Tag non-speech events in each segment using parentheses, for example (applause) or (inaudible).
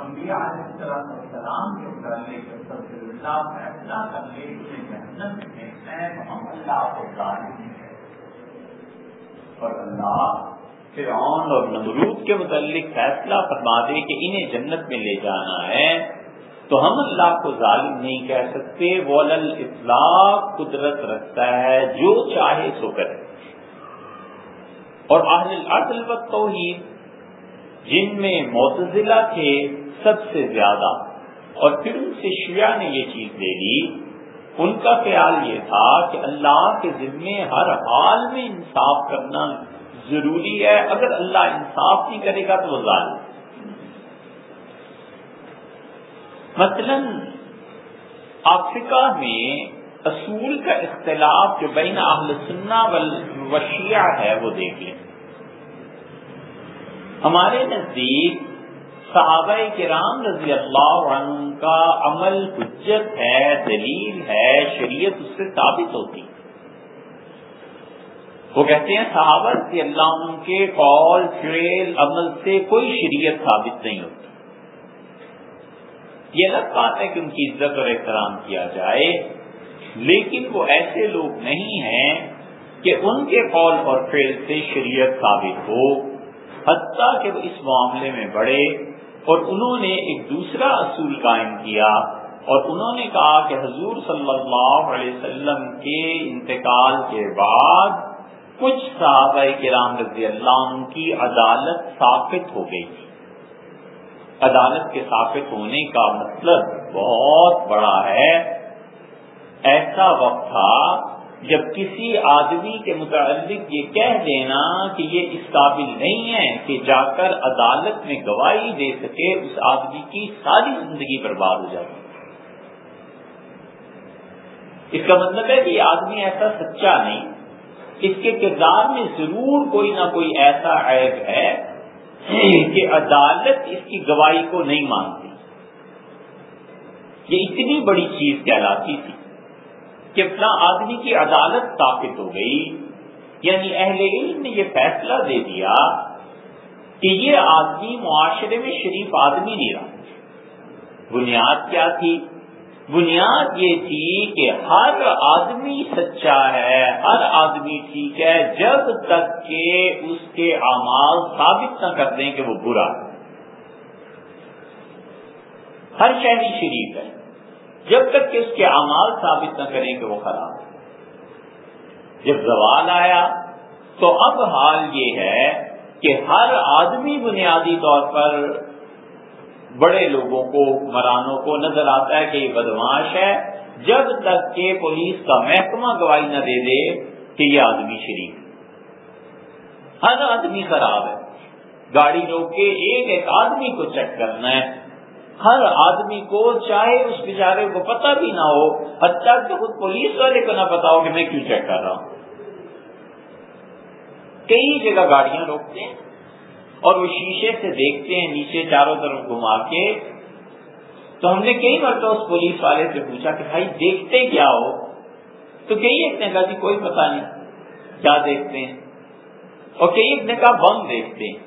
انبیاء علیہ السلام کے متعلق اللہ فیصلہ کر لے کہ جہنم میں میں ہم اللہ کو ظالم ہے اور اللہ، فرعون اور نمرود کے متعلق فیصلہ فرما دے کہ انہیں جنت میں لے جانا ہے، تو ہم اللہ کو ظالم نہیں کہہ سکتے۔ وول اطلاق قدرت رکھتا ہے، جو چاہے سو کرے۔ اور اہل العدل و توحید جن میں معتزلہ تھے سب سے زیادہ۔ اور پھر ان سے شیعہ نے یہ چیز لے لی۔ ان کا خیال یہ تھا کہ اللہ کے ذمے ہر حال میں انصاف کرنا ضروری ہے۔ اگر اللہ انصاف نہیں کرے گا تو وہ ظالم۔ مثلا افریقہ میں اصول کا اختلاف جو بین اہل سننا وشیع ہے وہ دیکھ لیں۔ ہمارے نزدیک صحابہ کرام رضی اللہ عنہ کا عمل حجت ہے، دلیل ہے، شریعت اس سے ثابت ہوتی۔ وہ کہتے ہیں، صحابہ رضی اللہ عنہ کے قول فعل عمل سے کوئی شریعت ثابت نہیں ہوتی۔ یہ الگ بات ہے کہ ان کی عزت اور احترام کیا جائے، لیکن وہ ایسے لوگ نہیں ہیں کہ ان کے قول اور فعل سے شریعت ثابت ہو، حتیٰ کہ وہ اس معاملے میں بڑے اور انہوں نے ایک دوسرا اصول قائم کیا اور انہوں نے کہا کہ حضور صلی اللہ علیہ وسلم کے انتقال کے بعد کچھ صحابہ کرام رضی اللہ عنہ کی عدالت ثابت ہو گئی عدالت کے ثابت ہونے کا مطلب بہت بڑا ہے۔ ایسا وقت تھا جب کسی آدمی کے متعلق یہ کہہ دینا کہ یہ اس قابل نہیں ہے کہ جا کر عدالت میں گواہی دے سکے، اس آدمی کی ساری زندگی برباد ہو جائے اس کا مطلب ہے کہ یہ آدمی ایسا سچا نہیں، اس کے کردار میں ضرور کوئی نہ کوئی ایسا عیب ہے کہ عدالت اس کی گواہی کو نہیں مانتی۔ یہ اتنی بڑی چیز کہلاتی تھی۔ کہ اپنا آدمی کی عدالت ثابت ہو گئی یعنی اہل علم نے یہ فیصلہ دے دیا کہ یہ آدمی معاشرے میں شریف آدمی نہیں رہا۔ بنیاد کیا تھی؟ بنیاد یہ تھی کہ ہر آدمی سچا ہے، ہر آدمی ٹھیک ہے، جب تک کہ اس کے اعمال ثابت نہ کر دیں کہ وہ برا ہے۔ ہر شہری شریف ہے۔ جب تک کہ اس کے اعمال ثابت نہ کریں کہ وہ خراب ہے جب زوال آیا، تو اب حال یہ ہے کہ ہر آدمی بنیادی طور پر بڑے لوگوں کو، مرانوں کو نظر آتا ہے کہ یہ بدماش ہے، جب تک کہ پولیس کا محکمہ گواہی نہ دے دے کہ یہ آدمی شریف ہر آدمی خراب ہے۔ گاڑی روک کے ایک ایک آدمی کو چیک کرنا ہے۔ ہر آدمی کو چاہے اس بیچارے کو پتہ بھی نہ ہو، حتیٰ کہ خود پولیس والے کو نہ پتا ہو کہ میں کیوں چیک کر رہا ہوں۔ کئی جگہ گاڑیاں روکتے ہیں اور وہ شیشے سے دیکھتے ہیں، نیچے چاروں طرف گھما کے۔ تو ہم نے کئی مرتبہ اس پولیس والے سے پوچھا کہ بھائی، دیکھتے کیا ہو؟ تو کئی ایک نے کہا جی کوئی پتا نہیں، کیا دیکھتے ہیں؟ اور کئی ایک نے کہا، بم دیکھتے ہیں۔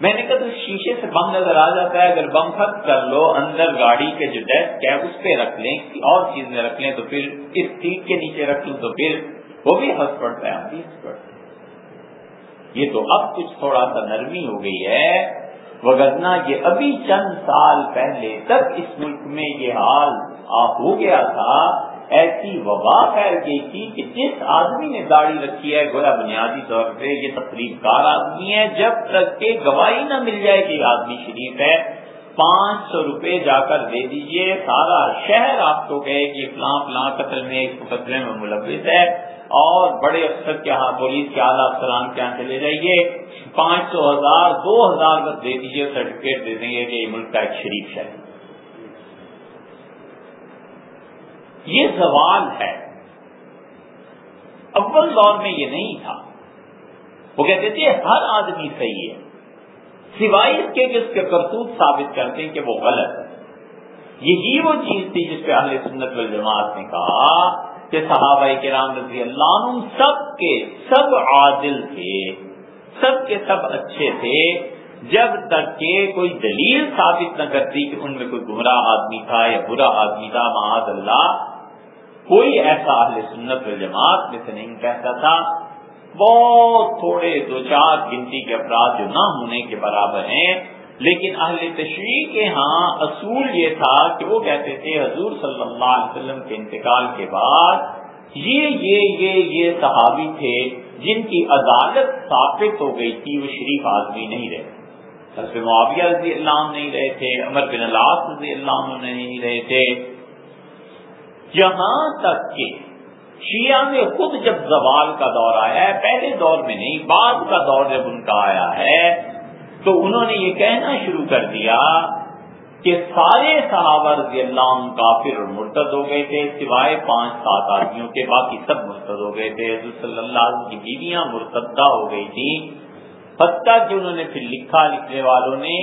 میں نے کہا تو شیشے سے بم نظر آ جاتا ہے، اگر بم خط کر لو، اندر گاڑی کے جو ڈیسک ہے، اس پہ رکھ لیں اور چیز میں رکھ لیں، تو پھر اس سیٹ کے نیچے رکھ لوں، تو پھر وہ بھی ہنس پڑتا ہے، ہم بھی ہنس پڑتے یہ تو اب کچھ تھوڑا سا نرمی ہو گئی ہے۔ وگرنہ یہ ابھی چند سال پہلے تک اس ملک میں یہ حال ہو گیا تھا۔ ایسی وبا پھیل گئی تھی کہ جس آدمی نے داڑھی رکھی ہے، گویا بنیادی طور پہ یہ تقریب کار آدمی ہے۔ جب تک کہ گواہی نہ مل جائے کہ آدمی شریف ہے، پانچ سو روپے جا کر دے دیجیے۔ سارا شہر آپ کو کہے کہ فلاں فلاں قتل میں، اس مقدمے میں ملوث ہے۔ اور بڑے افسر کے ہاں پولیس کے اعلیٰ افسران کے یہاں چلے جائیے۔ پانچ سو ہزار، دو ہزار دے دیجیے سرٹیفکیٹ دے دیں گے کہ یہ ملک کا ایک شریف ہے۔ یہ سوال ہے۔ اول دور میں یہ نہیں تھا۔ وہ کہتے تھے، ہر آدمی صحیح ہے۔ سوائے اس کے کہ اس کے کرتوت ثابت کرتے ہیں کہ وہ غلط ہے۔ یہی وہ چیز تھی جس پہ اہل سنت والجماعت نے کہا کہ صحابہ کرام رضی اللہ عنہ سب کے سب عادل تھے، سب کے سب اچھے تھے۔ جب تک کہ کوئی دلیل ثابت نہ کرتی کہ ان میں کوئی گمراہ آدمی تھا یا برا آدمی تھا، معاذ اللہ کوئی ایسا اہل سنت و جماعت میں سے نہیں کہتا تھا، بہت تھوڑے دو چار گنتی کے افراد جو نہ ہونے کے برابر ہیں، لیکن اہل تشریح کے ہاں اصول یہ تھا کہ وہ کہتے تھے، حضور صلی اللہ علیہ وسلم کے انتقال کے بعد یہ یہ یہ یہ صحابی تھے جن کی عدالت ثابت ہو گئی تھی، وہ شریف آدمی نہیں رہے۔ حضرت معاویہ رضی اللہ عنہ نہیں رہے تھے، عمر بن اللہ رضی اللہ عنہ نہیں رہے تھے۔ یہاں تک کہ شیعہ میں خود جب زوال کا دور آیا ہے، پہلے دور میں نہیں، بعد کا دور جب ان کا آیا ہے، تو انہوں نے یہ کہنا شروع کر دیا کہ سارے صحابہ رضی اللہ عنہ کافر اور مرتد ہو گئے تھے، سوائے پانچ سات آدمیوں کے، باقی سب مرتد ہو گئے تھے۔ حضرت صلی اللہ علیہ کی بیویاں مرتدہ ہو گئی تھی حتیٰ کہ انہوں نے پھر لکھا، لکھنے والوں نے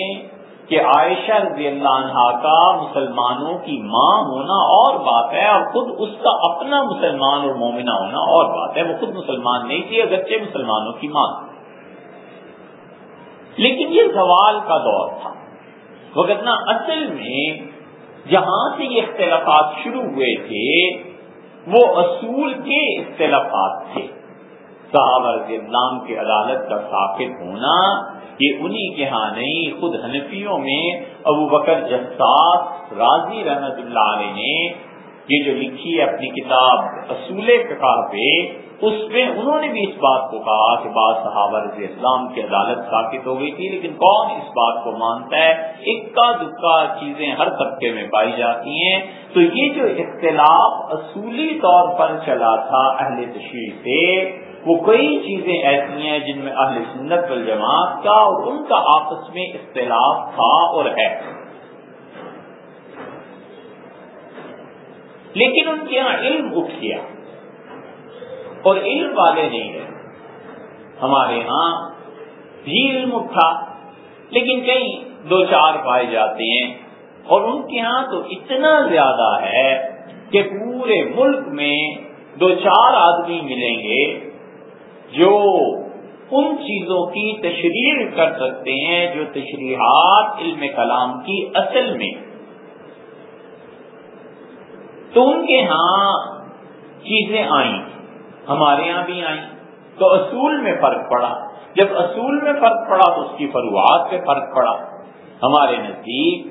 کہ عائشہ رضی اللہ عنہ کا مسلمانوں کی ماں ہونا اور بات ہے، اور خود اس کا اپنا مسلمان اور مومنہ ہونا اور بات ہے، وہ خود مسلمان نہیں تھی، اگرچہ مسلمانوں کی ماں لیکن یہ زوال کا دور تھا۔ وغیرہ اصل میں جہاں سے یہ اختلافات شروع ہوئے تھے، وہ اصول کے اختلافات تھے۔ صحابہ رضی اللہ کے عدالت کا ثابت ہونا یہ انہی کے ہاں نہیں، خود حنفیوں میں ابو بکر جساس راضی رحمت اللہ علیہ نے یہ جو لکھی ہے اپنی کتاب اصول فقہ پہ، اس میں انہوں نے بھی اس بات کو کہا کہ بعض صحابہ رضی اسلام کی عدالت ثابت ہو گئی تھی، لیکن کون اس بات کو مانتا ہے؟ اکا دکا چیزیں ہر طبقے میں پائی جاتی ہیں۔ تو یہ جو اختلاف اصولی طور پر چلا تھا اہل تشریح سے وہ کئی چیزیں ایسی ہیں جن میں اہل سنت والجماعت کا اور ان کا آپس میں اختلاف تھا اور ہے۔ لیکن ان کے یہاں علم اٹھ گیا۔ اور علم والے نہیں ہیں ہمارے ہاں بھی علم اٹھا لیکن کئی دو چار پائے جاتے ہیں۔ اور ان کے ہاں تو اتنا زیادہ ہے کہ پورے ملک میں دو چار آدمی ملیں گے۔ جو ان چیزوں کی تشریح کر سکتے ہیں، جو تشریحات علم کلام کی اصل میں۔ تو ان کے ہاں چیزیں آئیں، ہمارے یہاں بھی آئیں۔ تو اصول میں فرق پڑا۔ جب اصول میں فرق پڑا، تو اس کی فروعات پہ فرق پڑا۔ ہمارے نزدیک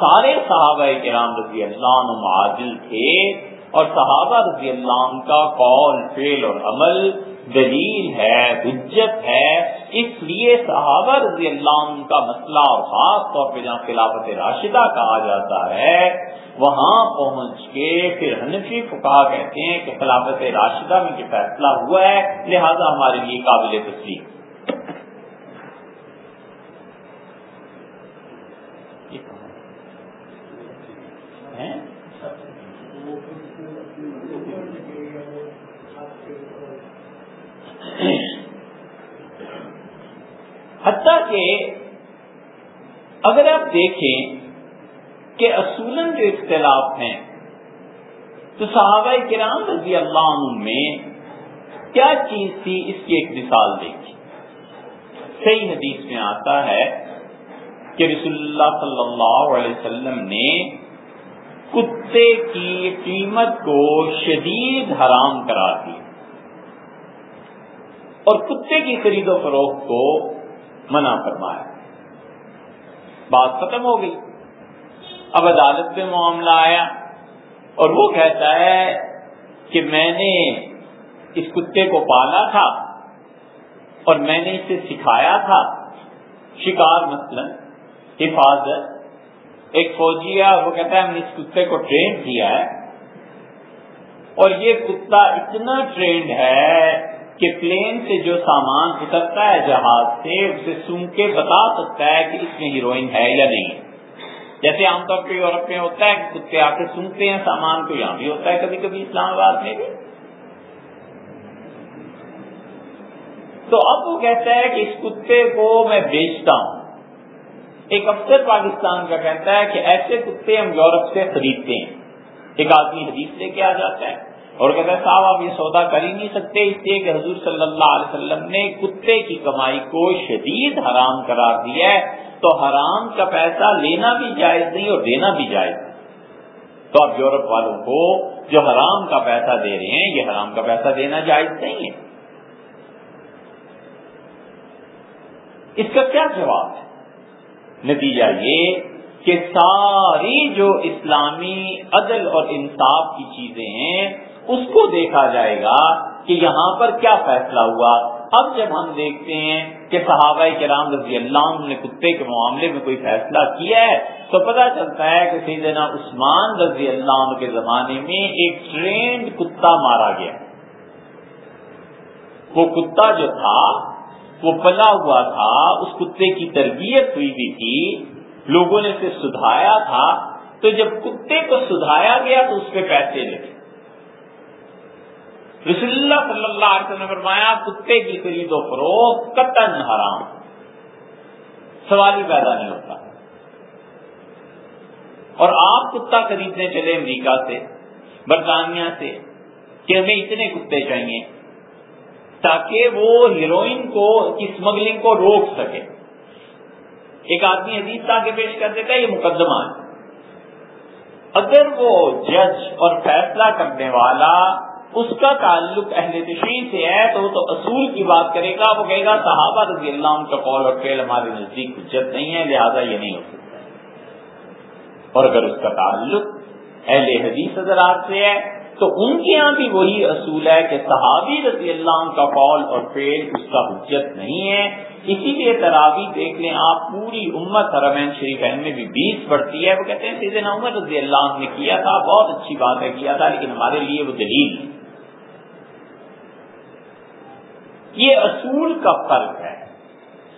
سارے صحابہ کرام رضی اللہ عنہ معادل تھے اور صحابہ رضی اللہ عنہ کا قول فیل اور عمل دلیل ہے، حجت ہے۔ اس لیے صحابہ رضی اللہ عنہ کا مسئلہ اور خاص طور پہ جہاں خلافت راشدہ کہا جاتا ہے، وہاں پہنچ کے پھر حنفی فقہ کہتے ہیں کہ خلافت راشدہ میں یہ فیصلہ ہوا ہے، لہذا ہمارے لیے قابل تسلیم۔ حتیٰ کہ اگر آپ دیکھیں کہ اصولن جو اختلاف ہیں، تو صحابہ کرام رضی اللہ عنہ میں کیا چیز تھی؟ اس کی ایک مثال دیکھی صحیح حدیث میں آتا ہے کہ رسول اللہ صلی اللہ علیہ وسلم نے کتے کی قیمت کو شدید حرام کرا دی اور کتے کی خرید و فروخت کو منع فرمایا۔ بات ختم ہو گئی۔ اب عدالت میں معاملہ آیا اور وہ کہتا ہے کہ میں نے اس کتے کو پالا تھا اور میں نے اسے سکھایا تھا۔ شکار مثلا، حفاظت۔ ایک فوجی ہے، وہ کہتا ہے ہم نے اس کتے کو ٹرین کیا ہے۔ اور یہ کتا اتنا ٹرینڈ ہے کہ پلین سے جو سامان اترتا ہے جہاز سے، اسے سن کے بتا سکتا ہے کہ اس میں ہیروئن ہے یا نہیں۔ جیسے عام طور پہ یورپ میں ہوتا ہے کہ کتے آ کے سنتے ہیں، سامان کو یہاں بھی ہوتا ہے کبھی کبھی اسلام آباد میں بھی۔ تو اب وہ کہتا ہے کہ اس کتے کو میں بیچتا ہوں۔ ایک افسر پاکستان کا کہتا ہے کہ ایسے کتے ہم یورپ سے خریدتے ہیں۔ ایک آدمی حدیث لے کے آ جاتا ہے۔ اور کہتا ہے، صاحب، آپ یہ سودا کر ہی نہیں سکتے، اس لیے کہ حضور صلی اللہ علیہ وسلم نے کتے کی کمائی کو شدید حرام قرار دیا ہے۔ تو حرام کا پیسہ لینا بھی جائز نہیں اور دینا بھی جائز نہیں۔ تو اب یورپ والوں کو جو حرام کا پیسہ دے رہے ہیں، یہ حرام کا پیسہ دینا جائز نہیں ہے۔ اس کا کیا جواب ہے؟ نتیجہ یہ کہ ساری جو اسلامی عدل اور انصاف کی چیزیں ہیں اس کو دیکھا جائے گا کہ یہاں پر کیا فیصلہ ہوا۔ اب جب ہم دیکھتے ہیں کہ صحابہ کرام رضی اللہ عنہ نے کتے کے معاملے میں کوئی فیصلہ کیا ہے، تو پتہ چلتا ہے کہ سیدنا عثمان رضی اللہ عنہ کے زمانے میں ایک ٹرینڈ کتا مارا گیا۔ وہ کتا جو تھا، وہ پلا ہوا تھا، اس کتے کی تربیت ہوئی بھی تھی، لوگوں نے اسے سدھایا تھا۔ تو جب کتے کو سدھایا گیا تو اس پہ پیسے لگے۔ رسول اللہ صلی اللہ علیہ وسلم نے فرمایا، کتے کی خرید و فروخت قطن حرام۔ سوال ہی پیدا نہیں ہوتا۔ اور آپ کتا خریدنے چلے امریکہ سے، برطانیہ سے، کہ ہمیں اتنے کتے چاہیے، تاکہ وہ ہیروئن کو اسمگلنگ کو روک سکے۔ ایک آدمی حدیث کے پیش کر دیتا ہے، یہ مقدمہ ہے۔ اگر وہ جج اور فیصلہ کرنے والا اس کا تعلق اہل تشریح سے ہے، تو وہ تو اصول کی بات کرے گا۔ وہ کہے گا، صحابہ رضی اللہ عنہ کا قول اور فیل ہمارے نزدیک حجت نہیں ہے، لہذا یہ نہیں ہو سکتا۔ اور اگر اس کا تعلق اہل حدیث حضرات سے ہے، تو ان کے یہاں بھی وہی اصول ہے کہ صحابی رضی اللہ عنہ کا قول اور فیل اس کا حجت نہیں ہے۔ اسی لیے تراوی دیکھ لیں، آپ پوری امت حرمین شریف میں بھی بیس بڑھتی ہے۔ وہ کہتے ہیں، سیدنا عمر رضی اللہ عنہ نے کیا تھا، بہت اچھی بات ہے، کیا تھا، لیکن ہمارے لیے وہ دلیل یہ اصول کا فرق ہے۔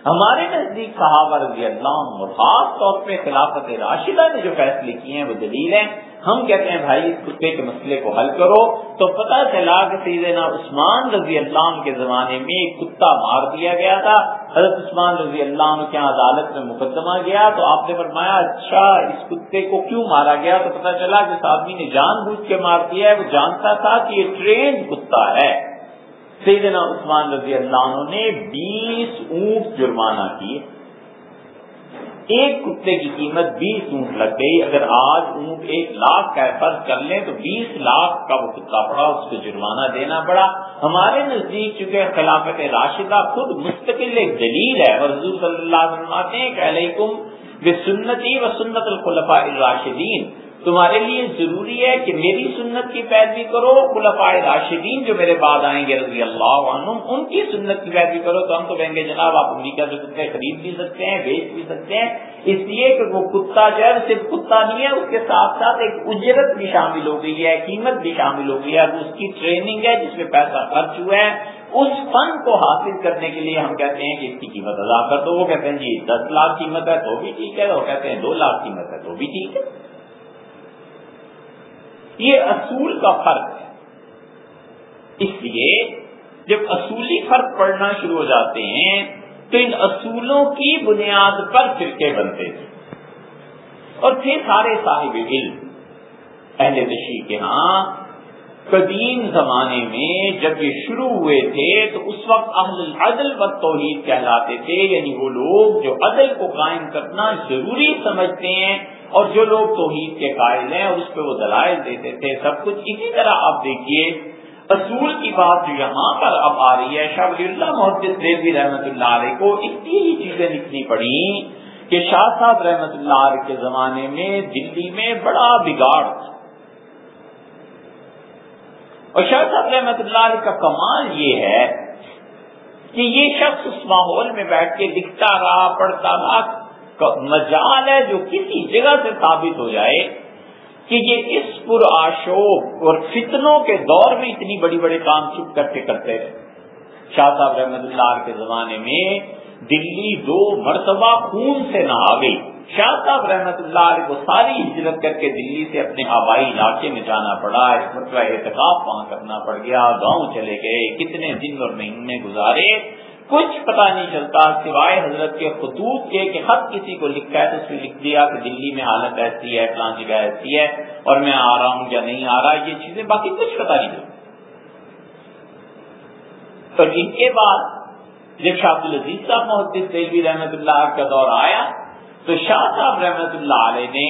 ہمارے نزدیک صحابہ رضی اللہ عنہ خاص طور پہ خلافت راشدہ نے جو فیصلے کیے ہیں وہ دلیل ہیں۔ ہم کہتے ہیں، بھائی، اس کتے کے مسئلے کو حل کرو۔ تو پتہ چلا کہ سیدنا عثمان رضی اللہ عنہ کے زمانے میں ایک کتا مار دیا گیا تھا۔ حضرت عثمان رضی اللہ عنہ کے عدالت میں مقدمہ گیا۔ تو آپ نے فرمایا اچھا اس کتے کو کیوں مارا گیا؟ تو پتہ چلا کہ اس آدمی نے جان بوجھ کے مار دیا ہے۔ وہ جانتا تھا کہ یہ ٹرین کتا ہے۔ سیدنا عثمان رضی اللہ عنہ نے بیس اونٹ جرمانہ کیے۔ ایک کتے کی قیمت بیس اونٹ لگ گئی۔ اگر آج اونٹ ایک لاکھ کا فرض کر لیں تو بیس لاکھ کا وہ کتا پڑا، اس کو جرمانہ دینا پڑا۔ ہمارے نزدیک چونکہ خلافت راشدہ خود مستقل ایک دلیل ہے، اور حضور صلی اللہ علیہ وسلم آتے ہیں کہ علیکم بسنتی و سنت الخلفاء الراشدین۔ تمہارے لیے ضروری ہے کہ میری سنت کی پیروی کرو، خلفائے راشدین جو میرے بعد آئیں گے رضی اللہ عنہ ان کی سنت کی پیروی کرو تو ہم تو کہیں گے جناب آپ امریکہ سے کتے خرید بھی سکتے ہیں، بیچ بھی سکتے ہیں۔ اس لیے کہ وہ کتا جو ہے صرف کتا نہیں ہے، اس کے ساتھ ساتھ ایک اجرت بھی شامل ہو گئی ہے، قیمت بھی شامل ہو گئی ہے۔ اس کی ٹریننگ ہے جس میں پیسہ خرچ ہوا ہے اس فن کو حاصل کرنے کے لیے ہم کہتے ہیں کہ اس کی قیمت ادا کر دو۔ وہ کہتے ہیں جی دس لاکھ قیمت ہے تو بھی ٹھیک ہے وہ کہتے ہیں دو لاکھ قیمت ہے تو بھی ٹھیک ہے۔ یہ اصول کا فرق ہے۔ اس لیے جب اصولی فرق پڑنا شروع ہو جاتے ہیں، تو ان اصولوں کی بنیاد پر فرقے بنتے تھے اور تھے سارے صاحب علم، اہل تشریح کے ہاں قدیم زمانے میں جب یہ شروع ہوئے تھے، تو اس وقت اہل العدل و توحید کہلاتے تھے یعنی وہ لوگ جو عدل کو قائم کرنا ضروری سمجھتے ہیں۔ اور جو لوگ توحید کے قائل ہیں، اس پہ وہ دلائل دیتے تھے، سب کچھ اسی طرح آپ دیکھیے اصول کی بات جو یہاں پر اب آ رہی ہے، شاہ ولی اللہ محدث دیوی رحمت اللہ علیہ کو اتنی ہی چیزیں لکھنی پڑی کہ شاہ صاحب رحمت اللہ علیہ کے زمانے میں دلی میں بڑا بگاڑ تھا۔ اور شاہ صاحب رحمت اللہ علیہ کا کمال یہ ہے کہ یہ شخص اس ماحول میں بیٹھ کے لکھتا رہا، پڑھتا رہا مجال ہے جو کسی جگہ سے ثابت ہو جائے کہ یہ اس پر آشوب اور فتنوں کے دور میں اتنی بڑی بڑے کام چپ کر کے کرتے رہے۔ شاہ صاحب رحمت اللہ کے زمانے میں دلی دو مرتبہ خون سے نہا گئی۔ شاہ صاحب رحمت اللہ علیہ کو ساری ہجرت کر کے دلی سے اپنے آبائی علاقے میں جانا پڑا، اس مرتبہ احتکاب وہاں کرنا پڑ گیا، گاؤں چلے گئے، کتنے دن اور مہینے گزارے۔ کچھ پتا نہیں چلتا سوائے حضرت کے خطوط کے کہ خط کسی کو لکھا ہے تو اس میں لکھ دیا کہ دلی میں حالت ایسی ہے فلان جگہ ایسی ہے اور میں آ رہا ہوں یا نہیں آ رہا، یہ چیزیں باقی کچھ پتا نہیں اور ان کے بعد جب شاہ العزیز صاحب محدث سیلوی رحمت اللہ کا دور آیا تو شاہ صاحب رحمت اللہ علیہ نے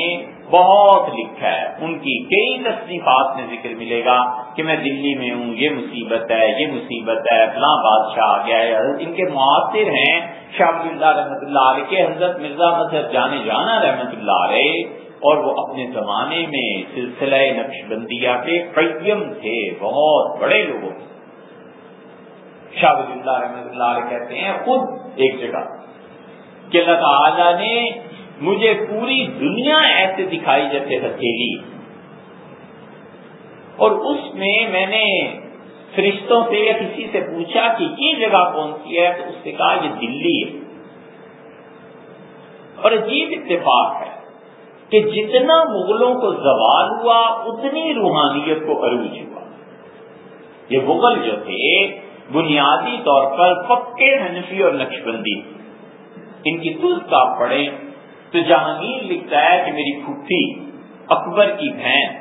بہت لکھا ہے۔ ان کی کئی تصنیفات میں ذکر ملے گا کہ میں دلی میں ہوں، یہ مصیبت ہے، یہ مصیبت ہے، فلاں بادشاہ آ گیا ہے۔ ان کے معاصر ہیں شاہ اللہ رحمت اللہ علیہ کے حضرت مرزا مظہر جانے جانا رحمت اللہ علیہ، اور وہ اپنے زمانے میں سلسلہ نقش بندیا کے قیم تھے، بہت بڑے لوگوں شاہ اللہ رحمت اللہ علیہ کہتے ہیں، خود ایک جگہ کہ اللہ تعالیٰ نے مجھے پوری دنیا ایسے دکھائی جیسے ہتھیلی۔ اور اس میں میں نے فرشتوں سے یا کسی سے پوچھا کہ یہ جگہ کون سی ہے؟ تو اس نے کہا یہ دلی ہے۔ اور عجیب اتفاق ہے کہ جتنا مغلوں کو زوال ہوا، اتنی روحانیت کو عروج ہوا۔ یہ مغل جو تھے، بنیادی طور پر پکے حنفی اور نقش بندی۔ ان کی کا پڑے تو جہانگیر لکھتا ہے کہ میری پھوپھی اکبر کی بہن،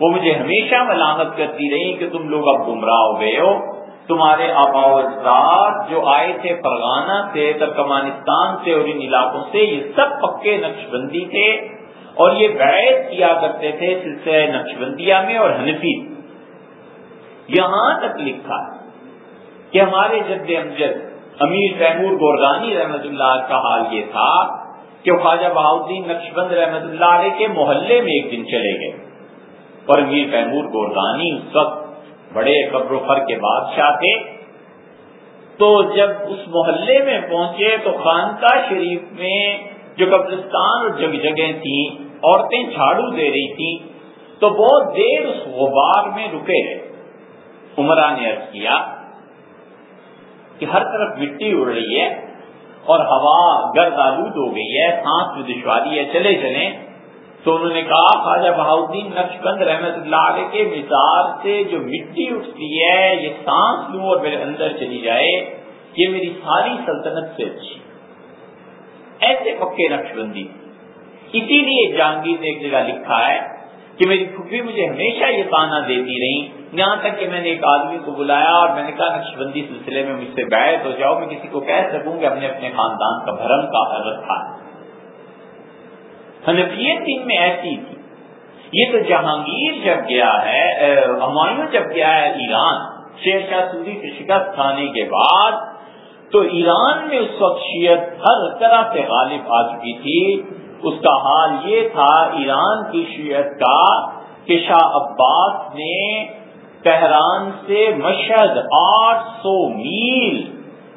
وہ مجھے ہمیشہ ملامت کرتی رہی کہ تم لوگ اب گمراہ ہو گئے ہو۔ تمہارے آبا اجداد جو آئے تھے فرغانہ سے، ترکمانستان سے اور ان علاقوں سے، یہ سب پکے نقش بندی تھے اور یہ بیعت کیا کرتے تھے سلسلہ نقش بندیا میں اور حنفی۔ یہاں تک لکھا کہ ہمارے جد امجد امیر تیمور گورگانی رحمت اللہ کا حال یہ تھا کہ خواجہ بہاؤدین نقش بند رحمت اللہ علیہ کے محلے میں ایک دن چلے گئے۔ اور امیر تیمور گورگانی اس وقت بڑے قبر و فر کے بادشاہ تھے۔ تو جب اس محلے میں پہنچے تو خانقاہ شریف میں جو قبرستان اور جگ جگہ تھیں، عورتیں جھاڑو دے رہی تھیں، تو بہت دیر اس غبار میں رکے رہے عمرہ نے ارض کیا کہ ہر طرف مٹی اڑ رہی ہے۔ اور ہوا گرد آلود ہو گئی ہے، سانس میں دشواری ہے، چلے چلے تو انہوں نے کہا، خواجہ بہاؤدین نقش بند رحمت اللہ علیہ کے مزاج سے جو مٹی اٹھتی ہے، یہ سانس لوں اور میرے اندر چلی جائے، یہ میری ساری سلطنت سے اچھی۔ ایسے پکے نقش بندی۔ اسی لیے جہانگیر نے ایک جگہ لکھا ہے کہ میری پھوپھی مجھے ہمیشہ یہ تانا دیتی رہی یہاں تک کہ میں نے ایک آدمی کو بلایا اور میں نے کہا نقش بندی سلسلے میں مجھ سے بیعت ہو جاؤ، میں کسی کو کہہ سکوں کہ اپنے اپنے خاندان کا بھرم کا حضرت تھا۔ حنفیت ان میں ایسی تھی۔ یہ تو جہانگیر جب گیا ہے ہمایوں جب گیا ہے ایران شیر شاہ سوری کی شکست کھانے کے بعد، تو ایران میں اس وقت شیعت ہر طرح سے غالب آ چکی تھی۔ اس کا حال یہ تھا ایران کی شیعت کا کہ شاہ عباس نے تہران سے مشہد آٹھ سو میل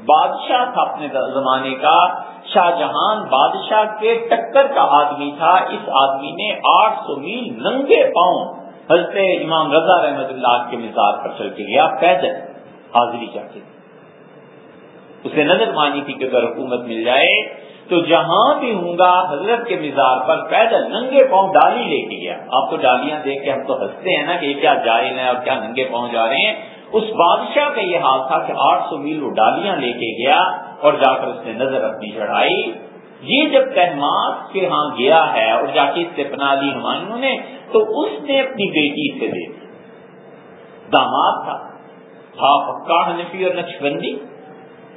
بادشاہ تھا اپنے زمانے کا۔ شاہ جہان بادشاہ کے ٹکر کا آدمی تھا۔ اس آدمی نے آٹھ سو میل ننگے پاؤں حضرت امام رضا رحمت اللہ کے مزاج پر چل کے گیا پیدل حاضری جا کے اسے نظر مانی تھی کہ اگر حکومت مل جائے تو جہاں بھی ہوں گا، حضرت کے مزار پر پیدل ننگے پاؤں ڈالی لے کے گیا۔ آپ کو ڈالیاں دیکھ کے ہم تو ہنستے ہیں نا کہ یہ کیا جائز ہے اور کیا ننگے پاؤں جا رہے ہیں۔ اس بادشاہ کا یہ حال تھا کہ آٹھ سو میل وہ ڈالیاں لے کے گیا اور جا کر اس نے نظر اپنی چڑھائی۔ یہ جب تحماد کے ہاں گیا ہے اور جا کے اس سے اپنا لی ہمایوں نے، تو اس نے اپنی بیٹی سے دے دی داماد تھا۔ تھا پکا حنفی اور نقش بندی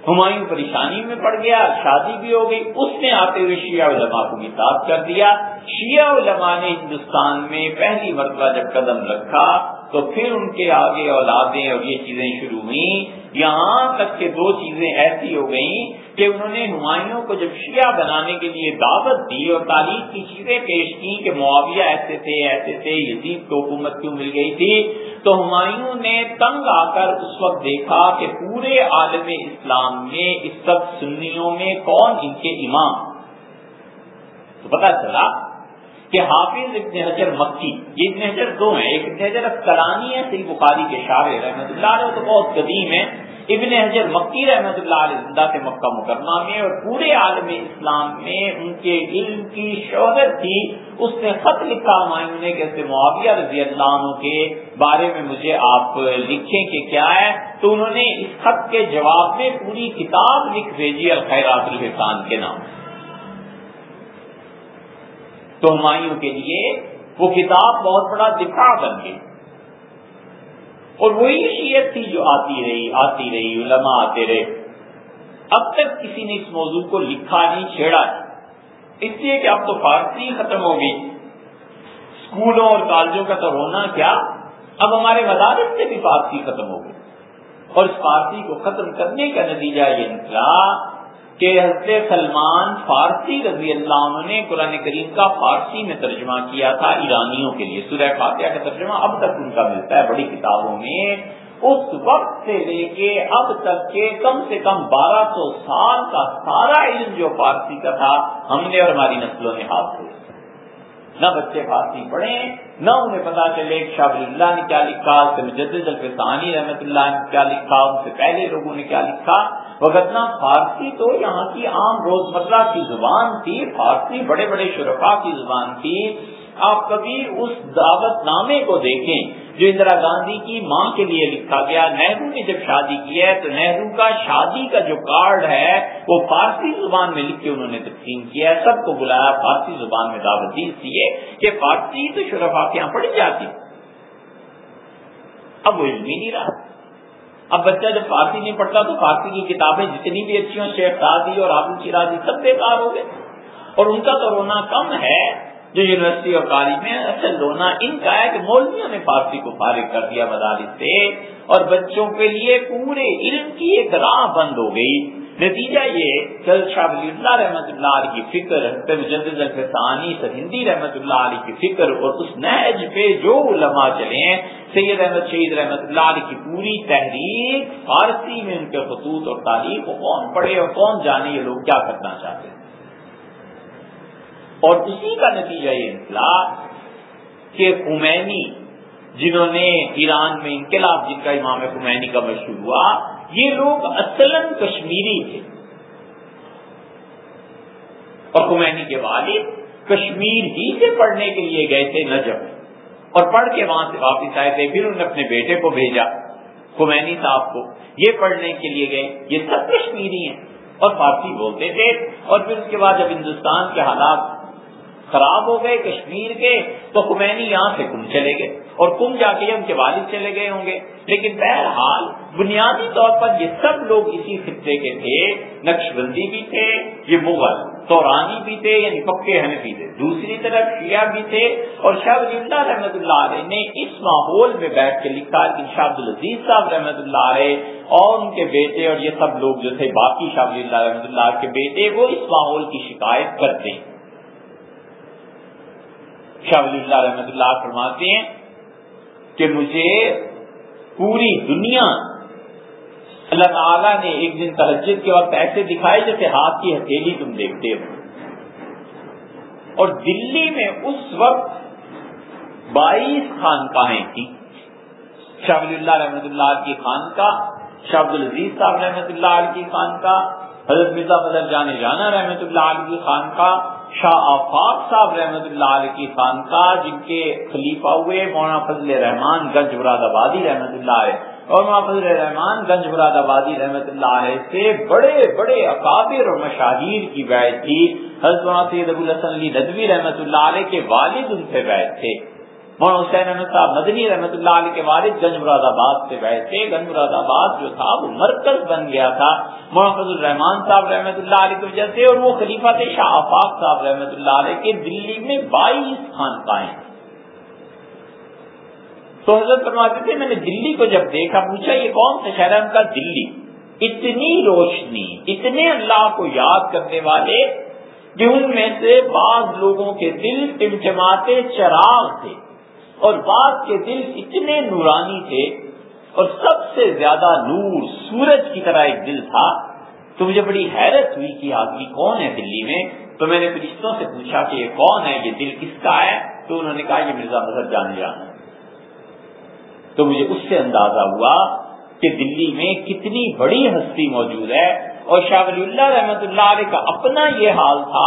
ہمایوں پریشانی میں پڑ گیا، شادی بھی ہو گئی، اس نے آتے ہوئے شیعہ علماء کو کتاب کر دیا۔ شیعہ علماء نے ہندوستان میں پہلی مرتبہ جب قدم رکھا، تو پھر ان کے آگے اولادیں اور یہ چیزیں شروع ہوئی یہاں تک کہ دو چیزیں ایسی ہو گئیں کہ انہوں نے ہمایوں کو جب شیعہ بنانے کے لیے دعوت دی اور تعلیم کی چیزیں پیش کی کہ معاویہ ایسے تھے ایسے تھے، یزید کو حکومت کیوں مل گئی تھی، تو ہمایوں نے تنگ آ کر اس وقت دیکھا کہ پورے عالم اسلام میں اس وقت سنیوں میں کون ان کے امام؟ تو پتا چلا کہ حافظ ابن حجر مکی، یہ ابن حجر دو ہیں، ایک ابن حجر اسکلانی ہے، صحیح بخاری کے شاعر رحمت اللہ علیہ تو بہت قدیم ہے ابن حجر مکی رحمت اللہ علیہ زندہ سے مکہ مکرمہ میں اور پورے عالم اسلام میں ان کے علم کی شہرت تھی۔ اس نے خط لکھا ہمایوں نے کہ معاویہ رضی اللہ عنہ کے بارے میں مجھے آپ لکھیں کہ کیا ہے؟ تو انہوں نے اس خط کے جواب میں پوری کتاب لکھ بھیجی الخیرات الحسان کے نام تو ہمایوں کے لیے وہ کتاب بہت بڑا دفاع بن گئی۔ اور وہی شیت تھی جو آتی رہی آتی رہی، علماء آتے رہے۔ اب تک کسی نے اس موضوع کو لکھا نہیں، چھیڑا اس لیے کہ اب تو فارسی ختم ہو گئی۔ اسکولوں اور کالجوں کا تو ہونا کیا؟ اب ہمارے مدارس سے بھی فارسی ختم ہو گئی۔ اور اس فارسی کو ختم کرنے کا نتیجہ یہ نکلا کہ حضرت سلمان فارسی رضی اللہ عنہ نے قرآن کریم کا فارسی میں ترجمہ کیا تھا ایرانیوں کے لیے۔ سورہ فاتحہ کا ترجمہ اب تک ان کا ملتا ہے، بڑی کتابوں میں۔ اس وقت سے لے کے اب تک کے کم سے کم بارہ سو سال کا سارا علم جو فارسی کا تھا، ہم نے اور ہماری نسلوں نے ہاتھ دھویا نہ بچے فارسی پڑھیں، نہ انہیں پتا چلے شاہ اللہ نے کیا لکھا مجدد الفسانی رحمت اللہ نے کیا لکھا ان سے پہلے لوگوں نے کیا لکھا۔ وغیرہ فارسی تو یہاں کی عام روزمرہ کی زبان تھی، فارسی بڑے بڑے شرفا کی زبان تھی۔ آپ کبھی اس دعوت نامے کو دیکھیں جو اندرا گاندھی کی ماں کے لیے لکھا گیا۔ نہرو نے جب شادی کی ہے تو نہرو کا شادی کا جو کارڈ ہے، وہ فارسی زبان میں لکھ کے انہوں نے تقسیم کیا ہے۔ سب کو بلایا، فارسی زبان میں دعوت دی۔ تھی کہ فارسی تو شرفا کے یہاں پڑھی جاتی۔ اب وہ علم نہیں رہا۔ اب بچہ جب فارسی نہیں پڑھتا تو فارسی کی کتابیں جتنی بھی اچھی ہوں، شیخ سادی اور آبو چیرازی سب بیکار ہو گئے۔ اور ان کا تو رونا کم ہے جو یونیورسٹی اور کالج میں اصل رونا ان کا ہے کہ مولویوں نے فارسی کو فارغ کر دیا مدارس سے اور بچوں کے لیے پورے علم کی ایک راہ بند ہو گئی۔ نتیجہ یہ کل شاہ ولی اللہ رحمۃ اللہ علیہ کی فکر مجدد الفسانی ہندی رحمۃ اللہ علیہ کی فکر اور اس نہج پہ جو علماء چلے ہیں، سید احمد شہید رحمۃ اللہ علیہ کی پوری تحریک فارسی میں ان کے خطوط اور تاریخ کو کون پڑھے اور کون جانے، یہ لوگ کیا کرنا چاہتے ہیں؟ اور اسی کا نتیجہ یہ نکلا کہ خمینی، جنہوں نے ایران میں انقلاب، جن کا امام خمینی کا مشہور ہوا یہ لوگ اصل کشمیری تھے۔ اور خمینی کے والد کشمیر ہی سے پڑھنے کے لیے گئے تھے نجب اور پڑھ کے وہاں سے واپس آئے تھے، پھر انہوں نے اپنے بیٹے کو بھیجا، خمینی صاحب کو۔ یہ پڑھنے کے لیے گئے، یہ سب کشمیری ہیں۔ اور فارسی بولتے تھے۔ اور پھر اس کے بعد جب ہندوستان کے حالات خراب ہو گئے کشمیر کے، تو خمینی یہاں سے کم چلے گئے اور کم جا کے ان کے والد چلے گئے ہوں گے۔ لیکن بہرحال بنیادی طور پر یہ سب لوگ اسی خطے کے تھے نقش بندی بھی تھے، یہ مغل، تورانی بھی تھے یعنی پکے حنفی تھے۔ دوسری طرف شیعہ بھی تھے اور شاہ ولی اللہ رحمۃ اللہ علیہ نے اس ماحول میں بیٹھ کے لکھا کہ شاہ عبد العزیز صاحب رحمۃ اللہ علیہ اور ان کے بیٹے اور یہ سب لوگ جو تھے، باقی شاہ ولی اللہ رحمۃ اللہ کے بیٹے، وہ اس ماحول کی شکایت کرتے ہیں۔ شاہ ولی اللہ رحمت اللہ فرماتے ہیں کہ مجھے پوری دنیا اللہ تعالیٰ نے ایک دن تہجد کے وقت ایسے دکھائے جیسے ہاتھ کی ہتھیلی تم دیکھتے ہو۔ اور دلی میں اس وقت بائیس خانقاہیں تھیں۔ شاہ ولی اللہ رحمۃ اللہ کی خانقاہ، شاہ عبد العزیز صاحب رحمۃ اللہ علیہ کی خانقاہ، حضرت مرزا بدر جانے جانا رحمۃ اللہ علیہ کی خانقاہ شاہ آفاق صاحب رحمت اللہ علیہ کی خانقاہ، جن کے خلیفہ ہوئے، مولانا فضل رحمان گنج مراد آبادی رحمت اللہ علیہ۔ اور مولانا فضل رحمان گنج مراد آبادی رحمت اللہ علیہ سے بڑے بڑے اکابر اور مشاہیر کی بیعت تھی۔ حضرت مولانا سید ابو الحسن علی ندوی رحمت اللہ علیہ کے والد ان سے بیعت تھے۔ مولانا حسین احمد صاحب مدنی رحمۃ اللہ علیہ کے والد گنج مراد آباد سے بیٹھے گنج مراد آباد جو تھا وہ مرکز بن گیا تھا۔ محمد الرحمان صاحب رحمۃ اللہ علیہ کی وجہ سے اور وہ خلیفہ تھے شاہ آفاق صاحب رحمۃ اللہ علیہ کے دلی میں بائیس خانقاہیں۔ تو حضرت فرماتے تھے، میں نے دلی کو جب دیکھا، پوچھا، یہ کون سا شہر ہے؟ ان کا دلی۔ اتنی روشنی، اتنے اللہ کو یاد کرنے والے کہ ان میں سے بعض لوگوں کے دل ٹمٹماتے چراغ تھے۔ اور بعض کے دل اتنے نورانی تھے اور سب سے زیادہ نور سورج کی طرح ایک دل تھا۔ تو مجھے بڑی حیرت ہوئی کہ آدمی کون ہے دلی میں؟ تو میں نے فرشتوں سے پوچھا کہ یہ کون ہے؟ یہ دل کس کا ہے؟ تو انہوں نے کہا یہ مرزا مظہر جانے جانا تو مجھے اس سے اندازہ ہوا کہ دلی میں کتنی بڑی ہستی موجود ہے اور شاہ ولی اللہ رحمت اللہ علیہ کا اپنا یہ حال تھا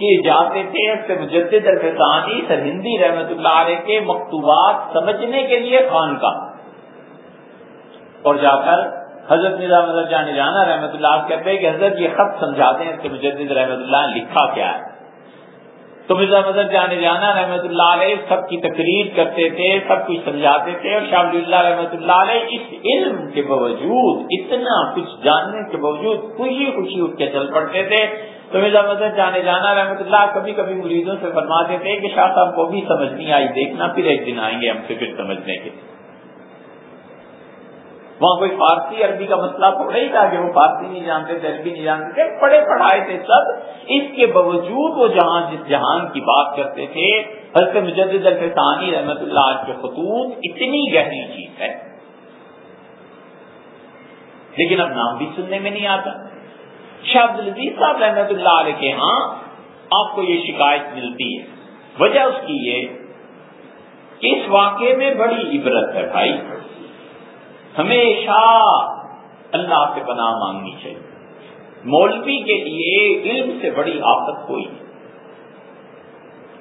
جاتے تھے سے مجدد الفسانی سر ہندی رحمت اللہ علیہ کے مکتوبات سمجھنے کے لیے خان کا۔ اور جا کر حضرت نظام جانے جانا رحمت اللہ کہتے ہیں کہ حضرت یہ خط سمجھاتے ہیں کہ مجدد رحمت اللہ لکھا کیا ہے۔ تو مرزا مدد جانے جانا رحمت اللہ علیہ سب کی تقریر کرتے تھے، سب کچھ سمجھاتے تھے اور شاہ اللہ رحمت اللہ علیہ اس علم کے باوجود، اتنا کچھ جاننے کے باوجود، خوشی خوشی اٹھ کے چل پڑتے تھے۔ جانے جانا رحمت اللہ، کبھی کبھی مریدوں سے فرماتے تھے کہ شاہ صاحب کو بھی سمجھ نہیں آئی، دیکھنا پھر ایک دن آئیں گے ہم سے پھر سمجھنے کے وہاں کوئی فارسی، عربی کا مسئلہ تھوڑا ہی تھا کہ وہ فارسی نہیں جانتے تھے عربی نہیں جانتے تھے، پڑھے پڑھائے تھے سب۔ اس کے باوجود وہ جہاں جس جہان کی بات کرتے تھے، حضرت مجدد الفسانی رحمت اللہ کے خطوط اتنی گہری چیز ہے۔ لیکن اب نام بھی سننے میں نہیں آتا۔ شاہ عبد العزیز صاحب رحمت اللہ علیہ کے ہاں آپ کو یہ شکایت ملتی ہے۔ وجہ اس کی یہ کہ اس واقعے میں بڑی عبرت ہے بھائی۔ ہمیشہ اللہ سے پناہ مانگنی چاہیے۔ مولوی کے لیے علم سے بڑی آفت کوئی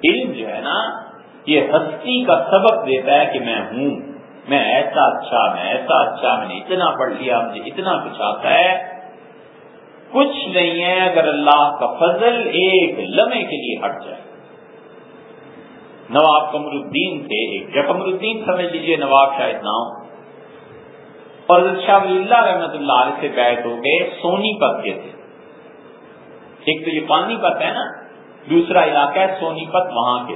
علم جو ہے نا، یہ ہستی کا سبق دیتا ہے کہ میں ہوں، میں ایسا اچھا میں ایسا اچھا میں نے اتنا پڑھ لیا، مجھے اتنا کچھ آتا ہے۔ کچھ نہیں ہے اگر اللہ کا فضل ایک لمحے کے لیے ہٹ جائے۔ نواب قمر الدین تھے یا قمر الدین سمجھ لیجیے نواب شاید نہ ہو اور شاہ ولی اللہ رحمت اللہ علیہ سے بیت ہو گئے، سونی پت کے تھے۔ ایک تو یہ پانی پت ہے نا، دوسرا علاقہ ہے سونی پت وہاں کے۔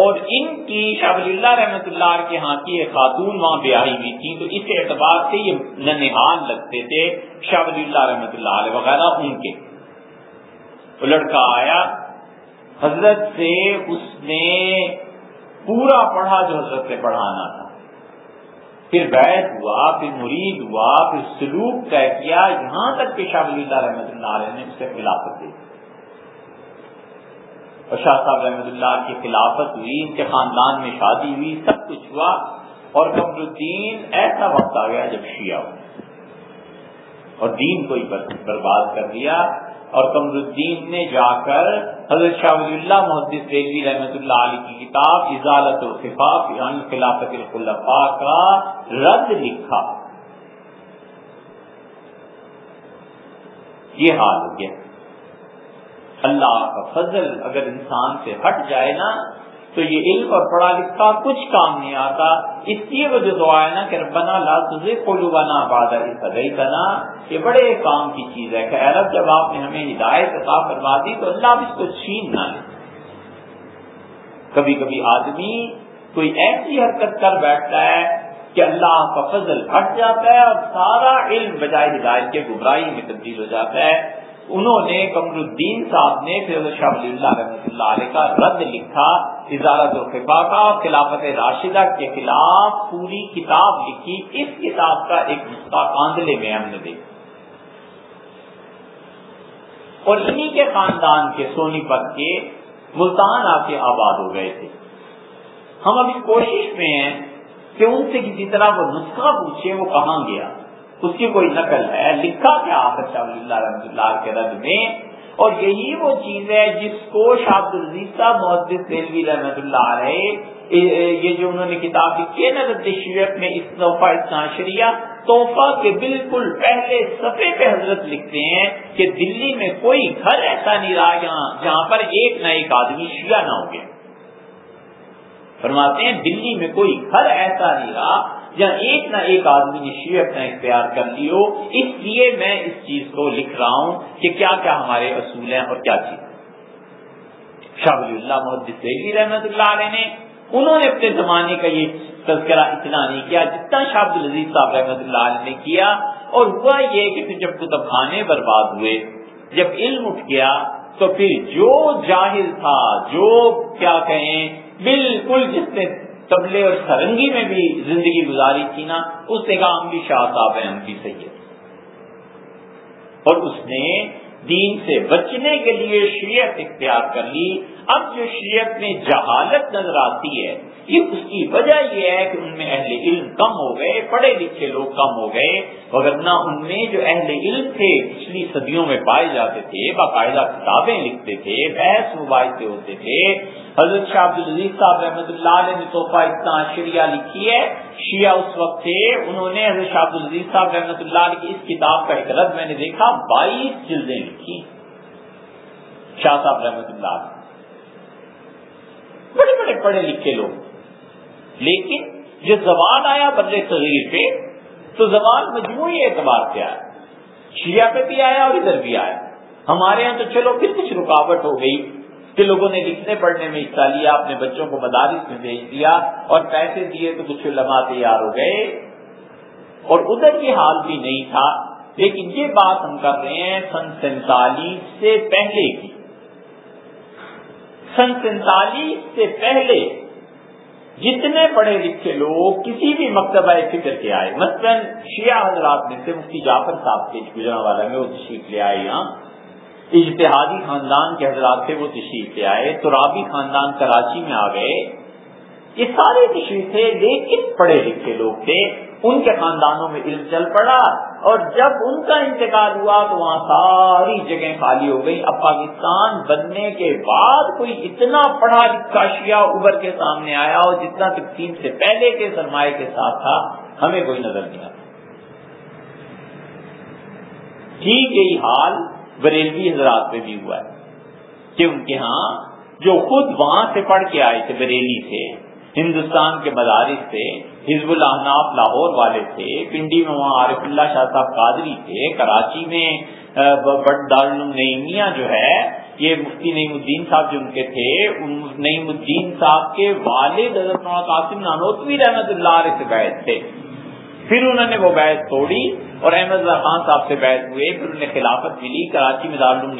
اور ان کی شاہ ولی اللہ رحمت اللہ علیہ کے ہاں کی ایک خاتون وہاں بیاہی ہوئی تھی تو اس اعتبار سے یہ ننحال لگتے تھے شاہ ولی اللہ رحمت اللہ علیہ وغیرہ ان کے۔ وہ لڑکا آیا، حضرت سے اس نے پورا پڑھا جو حضرت سے پڑھانا تھا۔ پھر بیت ہوا، پھر مرید ہوا، پھر سلوک طے کیا، یہاں تک کہ شاہ ولی اللہ رحمۃ اللہ علیہ نے اسے خلافت دی۔ اور شاہ صاحب رحمۃ اللہ کی خلافت ہوئی، ان کے خاندان میں شادی ہوئی، سب کچھ ہوا اور قبر الدین ایسا وقت آ گیا جب شیعہ ہوا اور دین کو ہی برباد کر دیا۔ اور قمر الدین نے جا کر حضرت شاہ ولی اللہ محدث ریلوی رحمۃ اللہ علیہ کی کتاب ازالت الخفاف یعنی خلافت الخلفاء کا رد لکھا۔ یہ حال ہو گیا۔ اللہ کا فضل اگر انسان سے ہٹ جائے نا، تو یہ علم اور پڑھا لکھا کچھ کام نہیں آتا۔ اس لیے وہ جو دعا ہے نا کہ ربنا لا تجھے کولو بنا یہ بڑے کام کی چیز ہے۔ کہ عرب جب آپ نے ہمیں ہدایت عطا کروا دی تو اللہ اس کو چھین نہ لے۔ کبھی کبھی آدمی کوئی ایسی حرکت کر بیٹھتا ہے کہ اللہ کا فضل ہٹ جاتا ہے اور سارا علم بجائے ہدایت کے گمراہی میں تبدیل ہو جاتا ہے۔ انہوں نے کمر الدین صاحب نے پھر شاہ ولی اللہ رحمۃ اللہ علیہ کا رد لکھا اجارت الفا کا خلافت راشدہ کے خلاف پوری کتاب لکھی، اس کتاب کا ایک نسخہ کاندلے میں ہم نے دیکھا۔ اور انہی کے خاندان کے سونی پت کے ملتان آ کے آباد ہو گئے تھے۔ ہم اب اس کوشش میں ہیں کہ ان سے کسی طرح وہ نسخہ پوچھے وہ کہاں گیا۔ اس کی کوئی نقل ہے؟ لکھا کیا آخر شاہ اللہ رحمۃ اللہ کے رد میں؟ اور یہی وہ چیز ہے جس کو شاہ العزیز صاحب محدث رحمۃ اللہ علیہ یہ جو انہوں نے کتاب لکھی ہے نا رد میں، اس تحفہ اتنا تحفہ کے بالکل پہلے صفحے پہ حضرت لکھتے ہیں کہ دلی میں کوئی گھر ایسا نہیں رہا یہاں جہاں پر ایک نہ ایک آدمی شیعہ نہ ہو گیا۔ فرماتے ہیں دلی میں کوئی گھر ایسا نہیں رہا جہاں ایک نہ ایک آدمی نے شیعہ اپنا اختیار کر لی ہو اس لیے میں اس چیز کو لکھ رہا ہوں کہ کیا کیا ہمارے اصول ہیں اور کیا چیز شاہ اللہ محدود رحمت اللہ علیہ نے، انہوں نے اپنے زمانے کا یہ تذکرہ اتنا نہیں کیا جتنا شاہ العزیز صاحب رحمت اللہ علیہ نے کیا، اور ہوا یہ کہ پھر جب کتب خانے برباد ہوئے، جب علم اٹھ گیا، تو پھر جو جاہل تھا، جو کیا کہیں، بالکل جس نے تبلے اور سرنگی میں بھی زندگی گزاری تھی نا، اس نے کہا ہم بھی شاہ صاحب ہیں، ہم بھی سید۔ اور اس نے دین سے بچنے کے لیے شریعت اختیار کر لی۔ اب جو شریعت میں جہالت نظر آتی ہے، یہ اس کی وجہ یہ ہے کہ ان میں اہل علم کم ہو گئے، پڑھے لکھے لوگ کم ہو گئے وغیرہ ان میں جو اہل علم تھے، پچھلی صدیوں میں پائے جاتے تھے، باقاعدہ کتابیں لکھتے تھے، بحث مباحثے ہوتے تھے۔ حضرت شاہ عبد العزیز صاحب رحمۃ اللہ علیہ نے توحفہ اتنا شریعہ لکھی ہے، شیعہ اس وقت تھے، انہوں نے حضرت شاہ عبد العزیز صاحب رحمۃ اللہ علیہ کی اس کتاب کا ایک رد میں نے دیکھا، بائیس جلدیں لکھی۔ شاہ صاحب رحمت اللہ بڑے بڑے پڑھے لکھے لوگ۔ لیکن جو زبان آیا بدلے صغیر پہ، تو زبان مجموعی اعتبار سے آیا۔ شیعہ پہ بھی آیا اور ادھر بھی آیا۔ ہمارے یہاں تو چلو پھر کچھ رکاوٹ ہو گئی کہ لوگوں نے لکھنے پڑھنے میں حصہ لیا، اپنے بچوں کو مدارس میں بھیج دیا اور پیسے دیے تو کچھ علماء تیار ہو گئے۔ اور ادھر یہ حال بھی نہیں تھا، لیکن یہ بات ہم کر رہے ہیں سن سینتالیس سے پہلے کی۔ سن سینتالیس سے پہلے جتنے پڑھے لکھے لوگ کسی بھی مکتبہ فکر کے آئے، مثلاً شیعہ حضرات میں سے مفتی جعفر صاحب کے گزرا والا میں وہ تشریف لے آئے یہاں۔ اجتہادی خاندان کے حضرات تھے، وہ تشریف لے آئے۔ تو رابی خاندان کراچی میں آ گئے۔ یہ سارے تشریف تھے، لیکن پڑھے لکھے لوگ تھے۔ ان کے خاندانوں میں علم چل پڑا اور جب ان کا انتقال ہوا تو وہاں ساری جگہ خالی ہو گئی اب پاکستان بننے کے بعد کوئی اتنا پڑھا لکھا شیعہ ابر کے سامنے آیا اور جتنا تقسیم سے پہلے کے سرمایہ کے ساتھ تھا، ہمیں کوئی نظر نہیں آتا۔ ٹھیک یہی حال بریلوی حضرات میں بھی ہوا ہے کہ ان کے ہاں جو خود وہاں سے پڑھ کے آئے تھے، بریلی سے ہندوستان کے مدارس تھے، حزب الحناف لاہور والے تھے، پنڈی میں وہاں عارف اللہ شاہ صاحب قادری تھے، کراچی میں بٹ دارالنعیمیہ جو ہے، یہ مفتی نعیم الدین صاحب جو ان کے تھے نعیم الدین صاحب کے والد حضرت قاسم نانوتوی رحمت اللہ علیہ سے بیٹھ تھے۔ پھر انہوں نے وہ بیعت توڑی۔ اور احمد اللہ خان صاحب سے بیعت ہوئے، پھر انہیں خلافت ملی کراچی میں دارالعلوم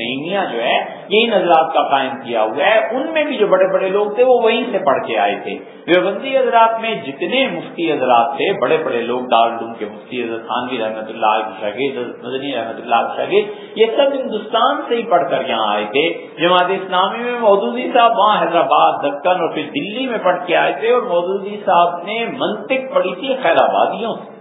جو ہے، یہی نظرات کا قائم کیا ہوا ہے۔ ان میں بھی جو بڑے بڑے لوگ تھے، وہ وہیں سے پڑھ کے آئے تھے۔ دیوبندی حضرات میں جتنے مفتی حضرات تھے، بڑے بڑے لوگ، دارالعلوم کے مفتی حضرت خانوی رحمۃ اللہ کے شاگرد مدنی رحمۃ اللہ کے شاگرد، یہ سب ہندوستان سے ہی پڑھ کر یہاں آئے تھے۔ جماعت اسلامی میں مودودی صاحب وہاں حیدرآباد، دکن اور پھر دلی میں پڑھ کے آئے تھے اور مودودی صاحب نے منطق پڑھی تھی خیر آبادیوں سے۔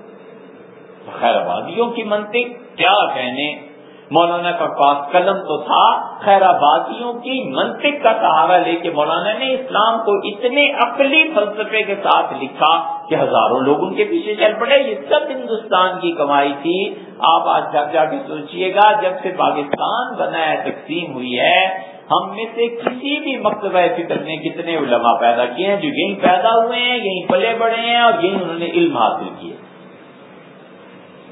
خیر آبادیوں کی منطق، کیا کہنے؟ مولانا کا پاس قلم تو تھا، خیر آبادیوں کی منطق کا سہارا لے کے مولانا نے اسلام کو اتنے عقلی فلسفے کے ساتھ لکھا کہ ہزاروں لوگ ان کے پیچھے چل پڑے۔ یہ سب ہندوستان کی کمائی تھی۔ آپ آج جا جا کے سوچیے گا، جب سے پاکستان بنا ہے تقسیم ہوئی ہے، ہم میں سے کسی بھی مکتبہ فکر نے کتنے علماء پیدا کیے ہیں جو یہیں پیدا ہوئے ہیں، یہیں پلے بڑے ہیں اور یہیں انہوں نے علم حاصل کیے۔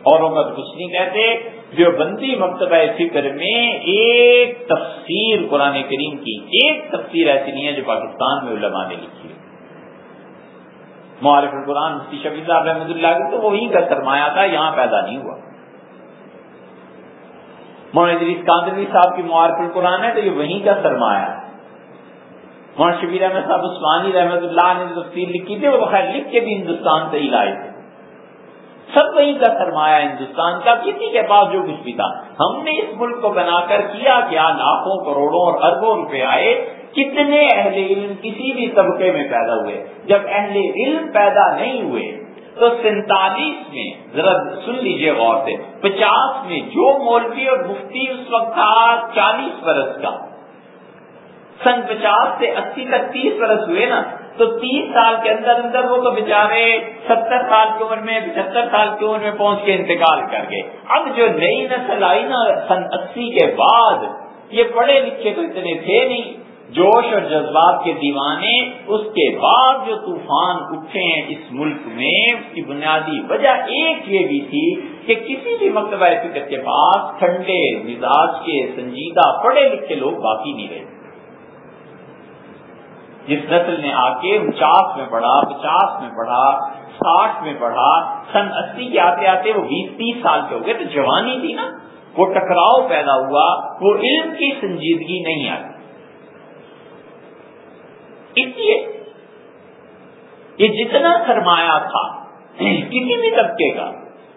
اوروں کا کچھ نہیں کہتے، جو بندی مکتبہ فکر میں ایک تفسیر قرآن کریم کی ایک تفسیر ایسی نہیں ہے جو پاکستان میں علماء نے لکھی ہے۔ معارف القرآن مفتی شفیع صاحب رحمۃ اللہ کی تو وہی کا سرمایہ تھا، یہاں پیدا نہیں ہوا۔ مولانا کاندروی صاحب کی معارف القرآن ہے تو یہ وہیں کا سرمایہ ہے۔ مولانا شبیر احمد صاحب عثمانی رحمۃ اللہ نے تفسیر لکھی تھی، وہ خیر لکھ کے بھی ہندوستان سے ہی لائے تھے۔ سب وہی کا سرمایہ ہندوستان کا، کسی کے پاس جو کچھ بھی تھا۔ ہم نے اس ملک کو بنا کر کیا کیا لاکھوں کروڑوں اور اربوں روپے آئے، کتنے اہل علم کسی بھی طبقے میں پیدا ہوئے۔ جب اہل علم پیدا نہیں ہوئے، تو سینتالیس میں، ذرا سن لیجیے غور سے، پچاس میں جو مولوی اور مفتی اس وقت تھا چالیس برس کا۔ سن پچاس سے اسی تک تیس برس ہوئے نا۔ تو تیس سال کے اندر اندر وہ تو بےچارے ستر سال کی عمر میں، پچہتر سال کی عمر میں پہنچ کے انتقال کر گئے۔ اب جو نئی نسل آئی نا سن اسی کے بعد، یہ پڑھے لکھے تو اتنے تھے نہیں۔ جوش اور جذبات کے دیوانے، اس کے بعد جو طوفان اٹھے ہیں اس ملک میں، اس کی بنیادی وجہ ایک یہ بھی تھی کہ کسی بھی مکتبہ فکر کے پاس ٹھنڈے مزاج کے سنجیدہ پڑھے لکھے لوگ باقی نہیں رہے جس نسل نے آ کے انچاس میں پڑھا پچاس میں پڑھا ساٹھ میں پڑھا سن اسی کے آتے آتے، وہ بیس، تیس سال کے ہو گئے، تو جوانی تھی نا، وہ ٹکراؤ پیدا ہوا، وہ علم کی سنجیدگی نہیں آئی اس لیے یہ جتنا سرمایہ تھا، کسی بھی طبقے کا،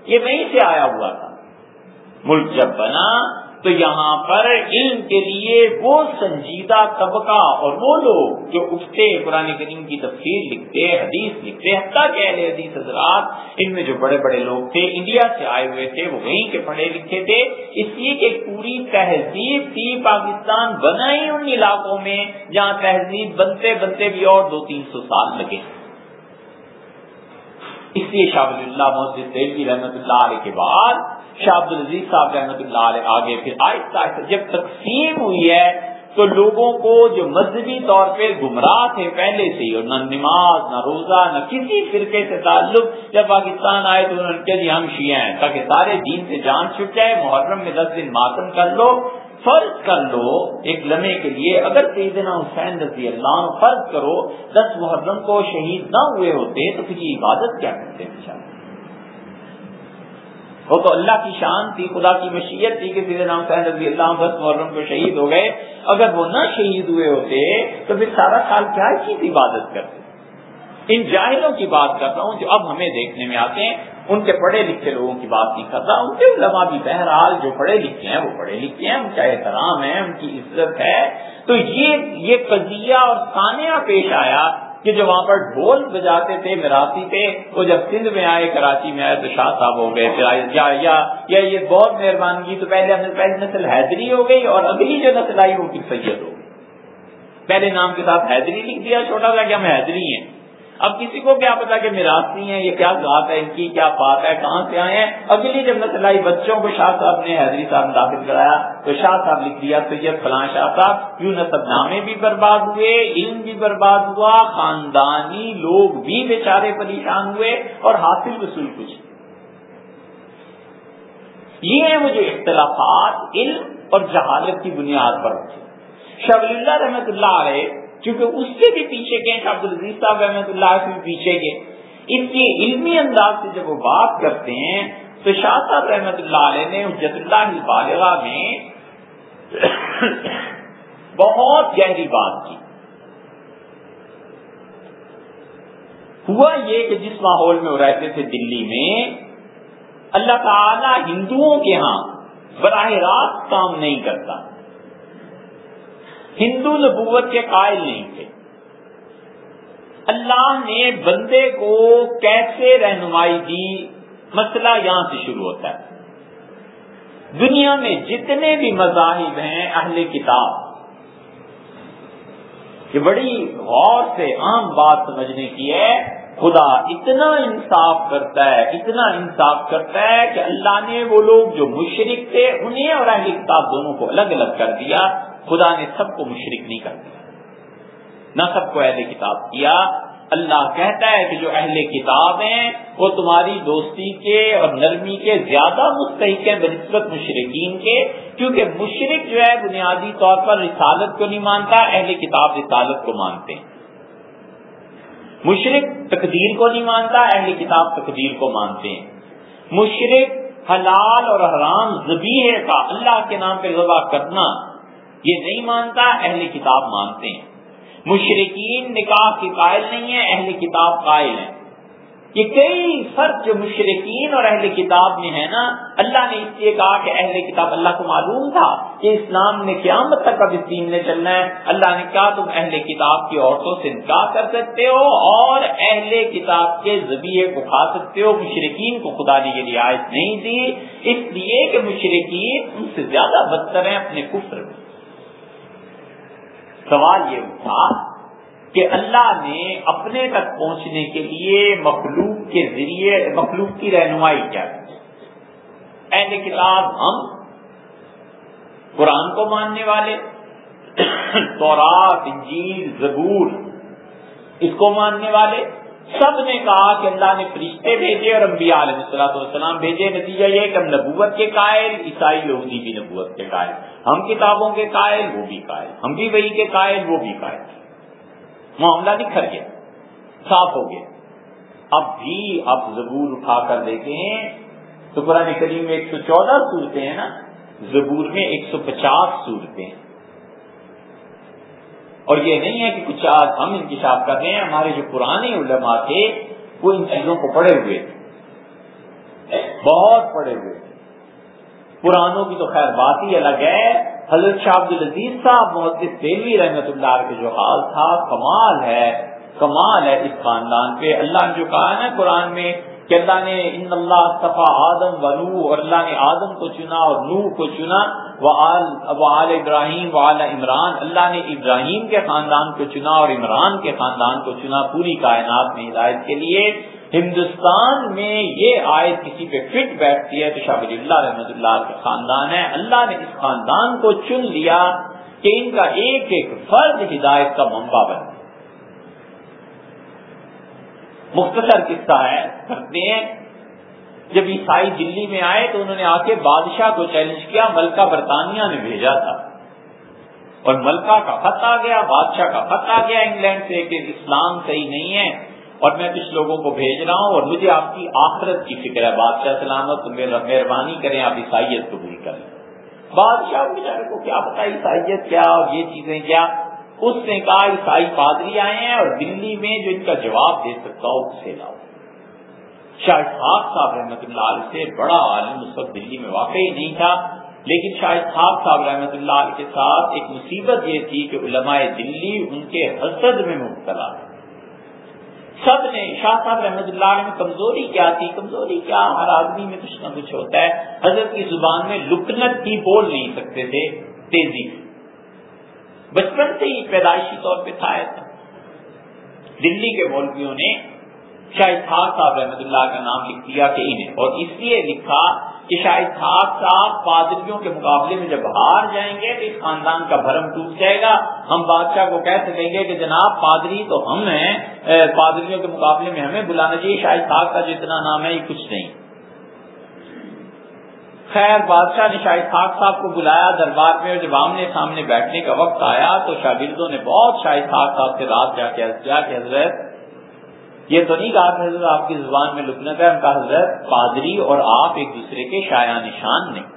یہ وہیں سے آیا ہوا تھا۔ ملک جب بنا تو یہاں پر علم کے لیے وہ سنجیدہ طبقہ اور وہ لوگ جو اٹھتے قرآن کریم کی تفصیل لکھتے حدیث لکھتے حتیٰ کہ اہل حدیث حضرات ان میں جو بڑے بڑے لوگ تھے، انڈیا سے آئے ہوئے تھے، وہ وہیں کے پڑھے لکھے تھے۔ اس لیے کہ پوری تہذیب تھی پاکستان بنا ہی ان علاقوں میں، جہاں تہذیب بنتے بنتے بھی اور دو تین سو سال لگے۔ اس لیے شاہ اللہ محدود رحمت اللہ علیہ کے بعد شاہ عبد العزیز صاحب رحمۃ اللہ علیہ آگے پھر آہستہ آہستہ جب تقسیم ہوئی ہے تو لوگوں کو جو مذہبی طور پہ گمراہ تھے پہلے سے ہی اور نہ نماز، نہ روزہ، نہ کسی فرقے سے تعلق، جب پاکستان آئے تو انہوں نے کہا جی ہم شیعہ ہیں، تاکہ سارے دین سے جان چھٹ جائے، محرم میں دس دن ماتم کر لو، فرض کر لو ایک لمحے کے لیے، اگر سیدنا حسین رضی اللہ فرض کرو، دس محرم کو شہید نہ ہوئے ہوتے تو پھر یہ عبادت کیا کرتے ہیں وہ تو اللہ کی شان تھی، خدا کی مشیت تھی کہ سیدنا حسین رضی اللہ بس محرم کو شہید ہو گئے۔ اگر وہ نہ شہید ہوئے ہوتے تو پھر سارا سال کیا چیز عبادت کرتے؟ ان جاہلوں کی بات کر رہا ہوں جو اب ہمیں دیکھنے میں آتے ہیں۔ ان کے پڑھے لکھے لوگوں کی بات نہیں کر رہا ان کے علماء بھی بہرحال جو پڑھے لکھے ہیں، وہ پڑھے لکھے ہیں۔ ان کا احترام ہے، ان کی عزت ہے۔ تو یہ یہ قضیہ اور سانیہ پیش آیا کہ جو وہاں پر ڈھول بجاتے تھے مراسی تھے وہ جب سندھ میں آئے کراچی میں آئے تو شاہ صاحب ہو گئے یا یا, یا یہ بہت مہربانی تو پہلے پہلی نسل حیدری ہو گئی اور اگلی جو نسل آئی وہ پھر سید ہو گئی۔ پہلے نام کے ساتھ حیدری لکھ دیا چھوٹا سا کہ ہم حیدری ہیں۔ اب کسی کو کیا پتا کہ میراثی ہیں یہ کیا ذات ہے، ان کی کیا بات ہے، کہاں سے آئے ہیں؟ اگلی جب نسل آئی، بچوں کو شاہ صاحب نے حیدری صاحب نے داخل کرایا، تو شاہ صاحب لکھ دیا، سید فلاں شاہ صاحب یوں نصب نامے بھی برباد ہوئے، علم بھی برباد ہوا، خاندانی لوگ بھی بیچارے پریشان ہوئے اور حاصل وصول کچھ یہ ہیں وہ جو اختلافات، علم اور جہالت کی بنیاد پر شبل اللہ رحمت اللہ علیہ کیونکہ اس سے بھی پیچھے گئے عبد العزیز صاحب رحمۃ اللہ سے بھی پیچھے گئے۔ ان کے علمی انداز سے جب وہ بات کرتے ہیں، تو شاہ صاحب رحمت اللہ علیہ نے حجت اللہ بالغا میں بہت گہری بات کی۔ ہوا یہ کہ جس ماحول میں وہ رہتے تھے دلی میں، اللہ تعالی ہندوؤں کے ہاں براہ راست کام نہیں کرتا۔ ہندو نبوت کے قائل نہیں تھے۔ اللہ نے بندے کو کیسے رہنمائی دی؟ مسئلہ یہاں سے شروع ہوتا ہے۔ دنیا میں جتنے بھی مذاہب ہیں، اہل کتاب، یہ بڑی غور سے عام بات سمجھنے کی ہے۔ خدا اتنا انصاف کرتا ہے، اتنا انصاف کرتا ہے کہ اللہ نے وہ لوگ جو مشرق تھے، انہیں اور اہل کتاب دونوں کو الگ الگ کر دیا۔ خدا نے سب کو مشرق نہیں کر دیا۔ نہ سب کو اہل کتاب کیا۔ اللہ کہتا ہے کہ جو اہل کتاب ہیں، وہ تمہاری دوستی کے اور نرمی کے زیادہ مستحق ہیں، بنسبت مشرقین کے۔ کیونکہ مشرق جو ہے، بنیادی طور پر رسالت کو نہیں مانتا، اہل کتاب رسالت کو مانتے ہیں۔ مشرق تقدیر کو نہیں مانتا، اہل کتاب تقدیر کو مانتے ہیں۔ مشرق حلال اور حرام زبیح کا اللہ کے نام پہ ذبح کرنا۔ یہ نہیں مانتا، اہل کتاب مانتے ہیں۔ مشرقین نکاح کے قائل نہیں ہیں، اہل کتاب قائل ہیں۔ یہ کئی فرق جو مشرقین اور اہل کتاب میں ہے نا، اللہ نے اس لیے کہا کہ اہل کتاب اللہ کو معلوم تھا کہ اسلام نے قیامت تک اب اس دین میں چلنا ہے۔ اللہ نے کہا، تم اہل کتاب کی عورتوں سے نکاح کر سکتے ہو اور اہل کتاب کے ذبیعے کو کھا سکتے ہو۔ مشرقین کو خدا نے یہ رعایت نہیں دی، اس لیے کہ مشرقین ان سے زیادہ بدتر ہیں، اپنے کفر میں۔ سوال یہ اٹھا کہ اللہ نے اپنے تک پہنچنے کے لیے مخلوق کے ذریعے، مخلوق کی رہنمائی کیا اہل کتاب ہم قرآن کو ماننے والے، تورات، انجیل، زبور، اس کو ماننے والے سب نے کہا کہ اللہ نے فرشتے بھیجے اور انبیاء علیہ السلاۃ والسلام بھیجے۔ نتیجہ یہ کہ ہم نبوت کے قائل، عیسائی یہودی بھی نبوت کے قائل۔ ہم کتابوں کے قائل، وہ بھی قائل۔ ہم بھی وہی کے قائل، وہ بھی قائل۔ معاملہ نکھر گیا، صاف ہو گیا۔ اب بھی آپ زبور اٹھا کر دیکھیں، تو قرآن کریم میں ایک سو چودہ صورتیں ہیں نا؟ زبور میں ایک سو پچاس صورتیں ہیں۔ اور یہ نہیں ہے کہ کچھ آج ہم انکشاف کر رہے ہیں، ہمارے جو پرانے علماء تھے، وہ ان چیزوں کو پڑھے ہوئے تھے۔ بہت پڑھے ہوئے تھے۔ پرانوں کی تو خیر بات ہی الگ ہے۔ حضرت شاہ عبد العزیز صاحب، محدث دہلی رحمت اللہ کے جو حال تھا، کمال ہے کمال ہے اس خاندان پہ۔ اللہ نے جو کہا ہے نا قرآن میں کہ اللہ نے ان اللہ صفا آدم و نو اور اللہ نے آدم کو چنا اور نو کو چنا وہ آل ابراہیم و آل عمران، اللہ نے ابراہیم کے خاندان کو چنا اور عمران کے خاندان کو چنا پوری کائنات میں ہدایت کے لیے۔ ہندوستان میں یہ آیت کسی پہ فٹ بیٹھتی ہے تو شاہ اللہ رحمت اللہ کا خاندان ہے اللہ نے اس خاندان کو چن لیا کہ ان کا ایک ایک فرد ہدایت کا منبع بن مختصر قصہ ہے۔ کرتے ہیں؟ جب عیسائی دلی میں آئے تو انہوں نے آ کے بادشاہ کو چیلنج کیا، ملکہ برطانیہ نے بھیجا تھا۔ اور ملکہ کا خط آ گیا، بادشاہ کا خط آ گیا انگلینڈ سے کہ اسلام صحیح نہیں ہے اور میں کچھ لوگوں کو بھیج رہا ہوں اور مجھے آپ کی آخرت کی فکر ہے۔ بادشاہ سلامت مہربانی کریں، آپ عیسائیت قبول کریں۔ بادشاہ بیچارے کو کیا پتا عیسائیت کیا اور یہ چیزیں کیا؟ اس نے کہا عیسائی پادری آئے ہیں اور دلی میں جو ان کا جواب دے سکتا ہو، اسے لاؤ. شاید صاحب رحمت اللہ علیہ سے بڑا عالم اس وقت دلی میں واقعی نہیں تھا، لیکن شاید صاحب صاحب رحمت اللہ علیہ کے ساتھ ایک مصیبت یہ تھی کہ علماء دلی ان کے حسد میں مبتلا سب نے، شاہ صاحب رحمت اللہ علیہ میں کمزوری کیا تھی؟ کمزوری کیا؟ ہر آدمی میں کچھ نہ کچھ ہوتا ہے۔ حضرت کی زبان میں لکنت بھی بول نہیں سکتے تھے، تیزی سے۔ بچپن سے ہی پیدائشی طور پہ تھا۔ ایسا دلی کے مولویوں نے شاہد خاص صاحب رحمت اللہ کا نام لکھ دیا کہ انہیں، اور اس لیے لکھا کہ شاہد خاص صاحب پادریوں کے مقابلے میں جب ہار جائیں گے تو اس خاندان کا بھرم ٹوٹ جائے گا۔ ہم بادشاہ کو کہہ سکیں گے کہ جناب پادری تو ہم ہیں پادریوں کے مقابلے میں ہمیں بلانا چاہیے شاہد خاص کا جتنا نام ہے یہ کچھ نہیں۔ خیر، بادشاہ نے شاہد خاک صاحب کو بلایا، دربار میں جب آمنے سامنے بیٹھنے کا وقت آیا تو شاگردوں نے بہت شاہد خاک صاحب سے رات جا کے کیا کہ حضرت یہ تو نہیں کہا کہ حضرت آپ کی زبان میں لکنت ہے ان کا حضرت پادری اور آپ ایک دوسرے کے شاع نشان نہیں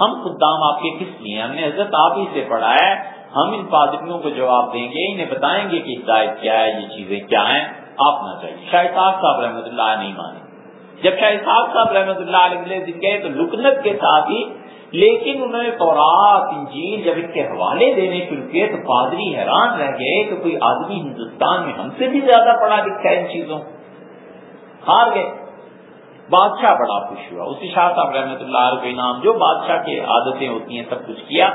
ہم خود آپ کے کس لیے ہم نے حضرت آپ ہی سے پڑھا ہے، ہم ان پادریوں کو جواب دیں گے، انہیں بتائیں گے کہ ہدایت کیا ہے، یہ چیزیں کیا ہیں، آپ نہ چاہیے۔ شاہد صاحب رحمۃ اللہ نہیں مانے جب شاہ صاحب صاحب رحمۃ اللہ علیہ دن گئے تو لکنت کے ساتھ ہی، لیکن انہوں نے تورات، انجیل جب ان کے حوالے دینے شروع کیے تو پادری حیران رہ گئے کہ کوئی آدمی ہندوستان میں ہم سے بھی زیادہ پڑھا لکھا ہے ان چیزوں ہار گئے۔ بادشاہ بڑا خوش ہوا۔ اسی شاہ صاحب رحمۃ اللہ علیہ نام جو بادشاہ کی عادتیں ہوتی ہیں، سب کچھ کیا۔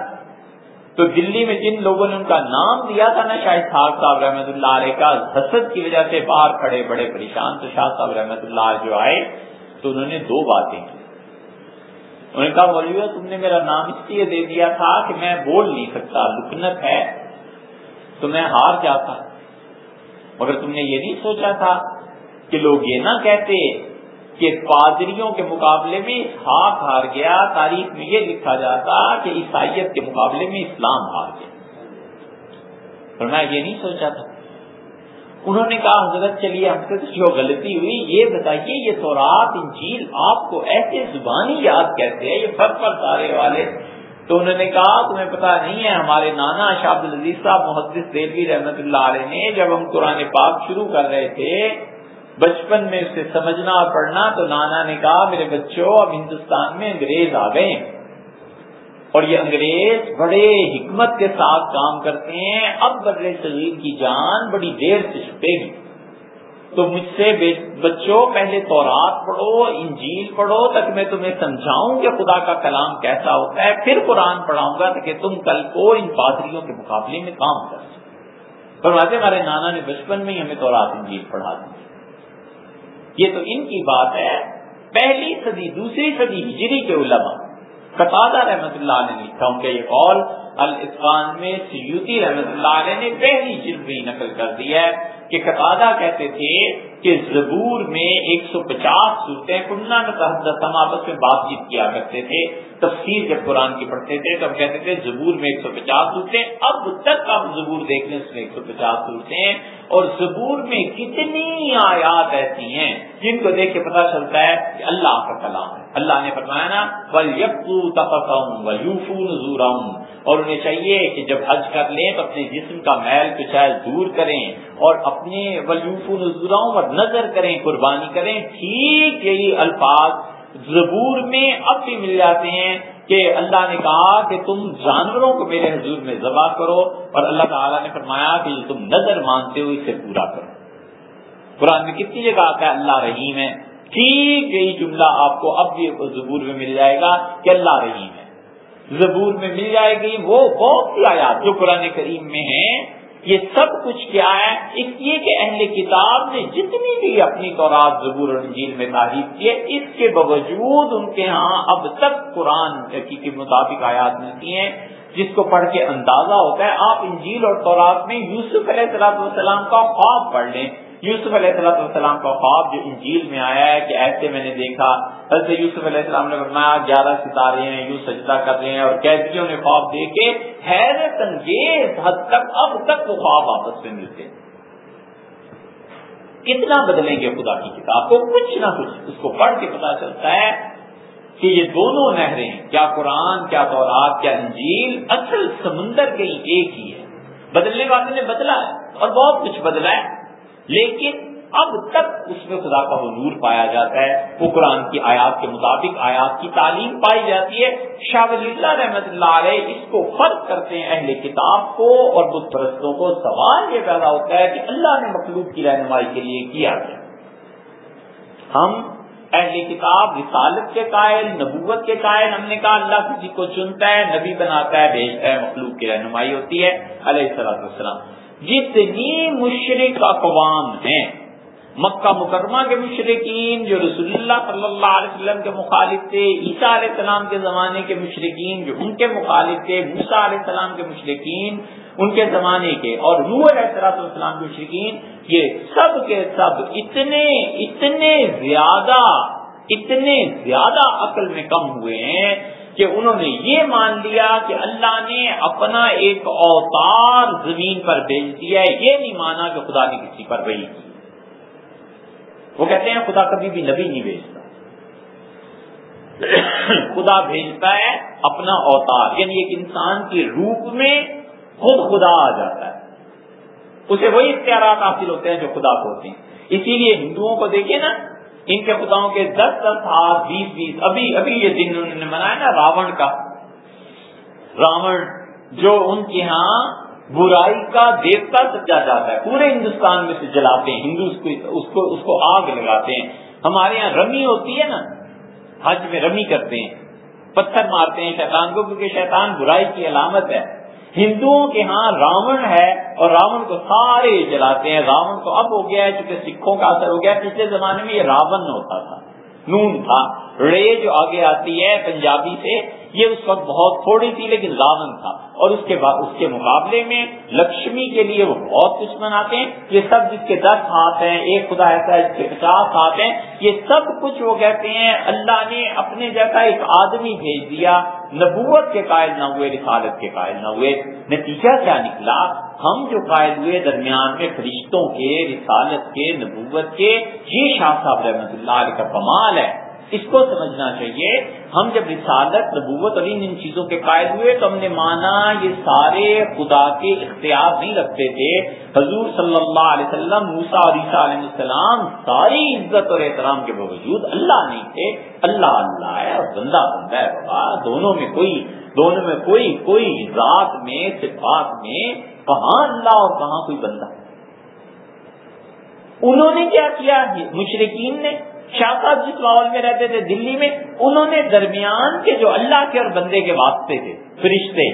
تو دلی میں جن لوگوں نے ان کا نام دیا تھا نا شاہد صاحب صاحب رحمۃ اللہ علیہ کا، حسد کی وجہ سے باہر کھڑے بڑے پریشان، تو شاہ صاحب رحمۃ اللہ جو آئے، تو انہوں نے دو باتیں کی۔ انہوں نے کہا مولوی تم نے میرا نام اس لیے دے دیا تھا کہ میں بول نہیں سکتا، لکنت ہے، تو میں ہار جاتا۔ مگر تم نے یہ نہیں سوچا تھا کہ لوگ یہ نہ کہتے کہ پادریوں کے مقابلے میں اسحاق ہار گیا۔ تاریخ میں یہ لکھا جاتا کہ عیسائیت کے مقابلے میں اسلام ہار گیا۔ پر میں یہ نہیں سوچا تھا۔ انہوں نے کہا، حضرت چلیے، ہم سے جو غلطی ہوئی، یہ بتائیے، یہ تورات، انجیل، آپ کو ایسے زبانی یاد کہتے ہیں؟ یہ فرق پر سارے والے۔ تو انہوں نے کہا، تمہیں پتا نہیں ہے، ہمارے نانا شاہد العزیز صاحب، محدث دیوی رحمت اللہ علیہ نے جب ہم قرآن پاک شروع کر رہے تھے بچپن میں اسے سمجھنا اور پڑھنا تو نانا نے کہا میرے بچوں، اب ہندوستان میں انگریز آ گئے اور یہ انگریز بڑے حکمت کے ساتھ کام کرتے ہیں۔ اب بدلے صغیر کی جان بڑی دیر سے چھپے گی۔ تو مجھ سے بچوں، پہلے تورات پڑھو، انجیل پڑھو تک میں تمہیں سمجھاؤں کہ خدا کا کلام کیسا ہوتا ہے۔ پھر قرآن پڑھاؤں گا تاکہ تم کل کو ان پادریوں کے مقابلے میں کام کر سکو۔ فرماتے ہمارے نانا نے بچپن میں ہی ہمیں تورات، انجیل پڑھا دی۔ یہ تو ان کی بات ہے، پہلی صدی، دوسری صدی ہجری کے علماء قطادہ رحمت اللہ نے لکھا، ان کا یہ قول الفان میں سیوتی رحمت اللہ علیہ نے پہلی جلد بھی نقل کر دی ہے۔ کہ قطادہ کہتے تھے کہ زبور میں ایک سو پچاس صورتیں کنہ میں آپس میں بات چیت کیا کرتے تھے، تفسیر جب قرآن کی پڑھتے تھے تو ہم کہتے تھے زبور میں ایک سو پچاس صورتیں اب تک آپ زبور دیکھ لیں اس میں ایک سو پچاس صورتیں اور زبور میں کتنی آیات ایسی ہیں جن کو دیکھ کے پتا چلتا ہے کہ اللہ کا کلام ہے۔ اللہ نے فرمایا نا بل یقو تفقم یوفو نظور اور انہیں چاہیے کہ جب حج کر لیں تو اپنے جسم کا میل پچائل دور کریں اور اپنے ولیوفو نظور اور نظر کریں، قربانی کریں، ٹھیک یہی الفاظ زبور میں اب بھی مل جاتے ہیں کہ اللہ نے کہا کہ تم جانوروں کو میرے حضور میں ذبح کرو اور اللہ تعالیٰ نے فرمایا کہ تم نظر مانتے ہو، اسے پورا کرو۔ قرآن میں کتنی جگہ آتا ہے، اللہ رحیم ہے۔ ٹھیک یہی جملہ آپ کو اب بھی زبور میں مل جائے گا کہ اللہ رحیم ہے۔ زبور میں مل جائے گی وہ بہت سی آیات جو قرآن کریم میں ہیں۔ یہ سب کچھ کیا ہے؟ اس لیے کہ اہل کتاب نے جتنی بھی اپنی تورات، زبور اور انجیل میں تعریف کی ہے، اس کے باوجود ان کے ہاں اب تک قرآن کے مطابق آیات ملتی ہیں، جس کو پڑھ کے اندازہ ہوتا ہے، آپ انجیل اور تورات میں یوسف علیہ السلام کا خواب پڑھ لیں۔ یوسف علیہ السلام والسلام کا خواب جو انجیل میں آیا ہے کہ ایسے میں نے دیکھا، حضرت یوسف علیہ السلام نے فرمایا، گیارہ ستارے ہیں، یوں سجدہ کر رہے ہیں اور قیدیوں نے خواب دے کے حیرت انگیز حد تک، اب تک وہ خواب آپس میں ملتے۔ ہیں کتنا بدلیں گے خدا کی کتاب کو، کچھ نہ کچھ اس کو پڑھ کے پتا چلتا ہے کہ یہ دونوں نہریں، کیا قرآن، کیا دورات کیا انجیل، اصل سمندر کے ایک ہی ہے بدلنے والے نے بدلا ہے اور بہت کچھ بدلا ہے۔ لیکن اب تک اس میں خدا کا حضور پایا جاتا ہے، وہ قرآن کی آیات کے مطابق آیات کی تعلیم پائی جاتی ہے۔ شاہ ولی اللہ رحمت اللہ علیہ اس کو فرق کرتے ہیں اہل کتاب کو اور بت پرستوں کو۔ سوال یہ پیدا ہوتا ہے کہ اللہ نے مخلوق کی رہنمائی کے لیے کیا کیا؟ ہم اہل کتاب رسالت کے قائل، نبوت کے قائل، ہم نے کہا اللہ کسی کو چنتا ہے، نبی بناتا ہے، بھیجتا ہے، مخلوق کی رہنمائی ہوتی ہے۔ علیہ السلام جتنی مشرق اقوام ہیں۔ مکہ مکرمہ کے مشرقین جو رسول اللہ صلی اللہ علیہ وسلم کے مخالف تھے، عیسیٰ علیہ السلام کے زمانے کے مشرقین جو ان کے مخالف تھے موسا علیہ السلام کے مشرقین ان کے زمانے کے اور روح علیہ السلام کے مشرقین یہ سب کے سب اتنے اتنے زیادہ اتنے زیادہ عقل میں کم ہوئے ہیں کہ انہوں نے یہ مان لیا کہ اللہ نے اپنا ایک اوتار زمین پر بھیج دیا ہے۔ یہ نہیں مانا کہ خدا نے کسی پر وہی کی۔ وہ کہتے ہیں خدا کبھی بھی نبی نہیں بھیجتا۔ (coughs) خدا بھیجتا ہے اپنا اوتار۔ یعنی ایک انسان کے روپ میں خود خدا آ جاتا ہے۔ اسے وہی اختیارات حاصل ہوتے ہیں جو خدا کو ہوتے ہیں۔ اسی لیے ہندوؤں کو دیکھیں نا ان کے خداؤں کے دس دس ہاتھ، بیس بیس۔ ابھی ابھی یہ دن انہوں نے منایا نا راون کا۔ راون جو ان کے ہاں برائی کا دیوتا سجا جاتا ہے۔ پورے ہندوستان میں سے جلاتے ہیں۔ ہندو اس کو اس کو آگ لگاتے ہیں۔ ہمارے یہاں رمی ہوتی ہے نا۔ حج میں رمی کرتے ہیں۔ پتھر مارتے ہیں شیطان کو کیونکہ شیطان برائی کی علامت ہے۔ ہندوؤں کے ہاں راون ہے اور راون کو سارے جلاتے ہیں راون تو اب ہو گیا ہے، چونکہ سکھوں کا اثر ہو گیا پچھلے زمانے میں یہ راون ہوتا تھا۔ نون تھا۔ رے جو آگے آتی ہے پنجابی سے، یہ اس وقت بہت تھوڑی تھی لیکن راون تھا۔ اور اس کے بعد اس کے مقابلے میں لکشمی کے لیے وہ بہت کچھ مناتے ہیں۔ یہ سب جس کے دس ہاتھ ہیں، ایک خدا ایسا ہے جس کے پچاس ہاتھ ہیں، یہ سب کچھ وہ کہتے ہیں، اللہ نے اپنے جیسا ایک آدمی بھیج دیا، نبوت کے قائل نہ ہوئے، رسالت کے قائل نہ ہوئے۔ نتیجہ کیا نکلا؟ ہم جو قائل ہوئے درمیان میں فرشتوں کے، رسالت کے، نبوت کے، یہ شاہ صاحب رحمت اللہ علیہ کا کمال ہے۔ اس کو سمجھنا چاہیے، ہم جب رسالت، نبوت اور ان چیزوں کے قائد ہوئے تو ہم نے مانا یہ سارے خدا کے اختیار نہیں رکھتے تھے۔ حضور صلی اللہ علیہ وسلم موسا اور عیسیٰ علیہ السلام ساری عزت اور احترام کے باوجود اللہ نہیں تھے۔ اللہ اللہ ہے اور بندہ بندہ ہے بابا۔ دونوں میں کوئی، دونوں میں کوئی کوئی ذات میں، صفات میں کہاں اللہ اور کہاں کوئی بندہ انہوں نے کیا کیا مشرقین نے، شاہ صاحب جس ماحول میں رہتے تھے، دلی میں، انہوں نے درمیان کے جو اللہ کے اور بندے کے واسطے تھے، فرشتے،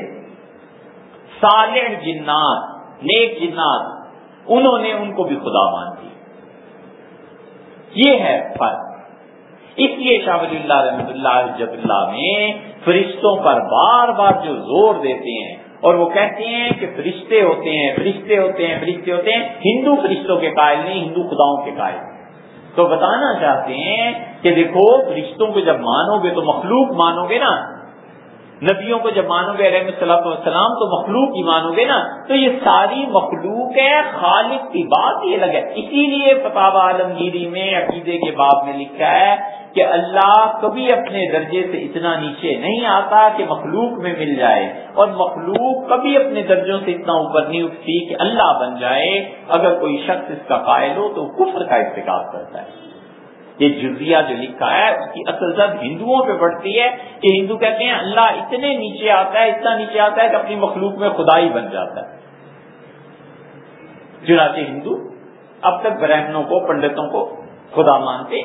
صالح جنات، نیک جنات، انہوں نے ان کو بھی خدا مان دی یہ ہے فرق۔ اس لیے شاہ ولی اللہ رحمۃ اللہ جب اللہ میں فرشتوں پر بار بار جو زور دیتے ہیں اور وہ کہتے ہیں کہ فرشتے ہوتے ہیں، فرشتے ہوتے ہیں، فرشتے ہوتے ہیں۔ ہندو فرشتوں کے قائل نہیں، ہندو خداؤں کے قائل۔ تو بتانا چاہتے ہیں کہ دیکھو رشتوں کو جب مانو گے تو مخلوق مانو گے نا۔ نبیوں کو جب مانو گے، علیہ السلام السلام تو مخلوق ہی مانو گے نا، تو یہ ساری مخلوق ہے، خالق کی بات یہ لگے اسی لیے فتح عالمگیری میں عقیدے کے باب میں لکھا ہے کہ اللہ کبھی اپنے درجے سے اتنا نیچے نہیں آتا کہ مخلوق میں مل جائے، اور مخلوق کبھی اپنے درجوں سے اتنا اوپر نہیں اٹھتی کہ اللہ بن جائے۔ اگر کوئی شخص اس کا قائل ہو تو کفر کا ارتکاب کرتا ہے۔ یہ جزیہ جو لکھا ہے، اس کی اصل سب ہندوؤں پہ بڑھتی ہے کہ ہندو کہتے ہیں، اللہ اتنے نیچے آتا ہے، اتنا نیچے آتا ہے کہ اپنی مخلوق میں خدائی بن جاتا ہے۔ چنانچہ ہندو اب تک برہمنوں کو، پنڈتوں کو خدا مانتے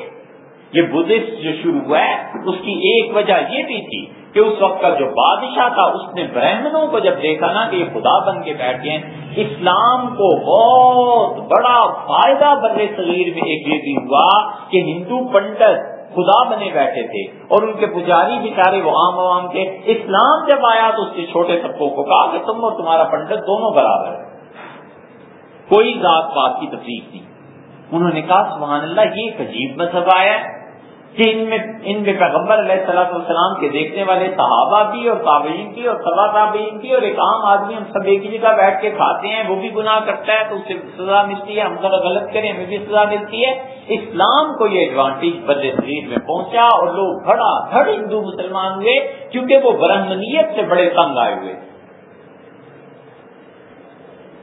یہ بدھسٹ جو شروع ہوا ہے، اس کی ایک وجہ یہ بھی تھی کہ اس وقت کا جو بادشاہ تھا، اس نے برہمنوں کو جب دیکھا نا کہ یہ خدا بن کے بیٹھے ہیں، اسلام کو بہت بڑا فائدہ بر صغیر میں ایک یہ بھی ہوا کہ ہندو پنڈت خدا بنے بیٹھے تھے اور ان کے پجاری بیچارے وہ عام عوام کے اسلام جب آیا تو اس کے چھوٹے طبقوں کو کہا کہ تم اور تمہارا پنڈت دونوں برابر ہے کوئی ذات پات کی تفریح نہیں۔ انہوں نے کہا، سبحان اللہ، یہ ایک عجیب مذہب آیا ہے۔ کہ ان میں ان میں پیغمبر علیہ صلاح والسلام کے دیکھنے والے صحابہ بھی اور تابعین کی اور سبا تابعین کی اور ایک عام آدمی ہم سب ایک جگہ بیٹھ کے کھاتے ہیں، وہ بھی گناہ کرتا ہے تو اسے سزا ملتی ہے، ہم ذرا غلط کریں، ہمیں بھی سزا ملتی ہے۔ اسلام کو یہ ایڈوانٹیج بد شریر میں پہنچا اور لوگ گھڑا گھڑ ہندو مسلمان ہوئے کیونکہ وہ برہمنیت سے بڑے تنگ آئے ہوئے۔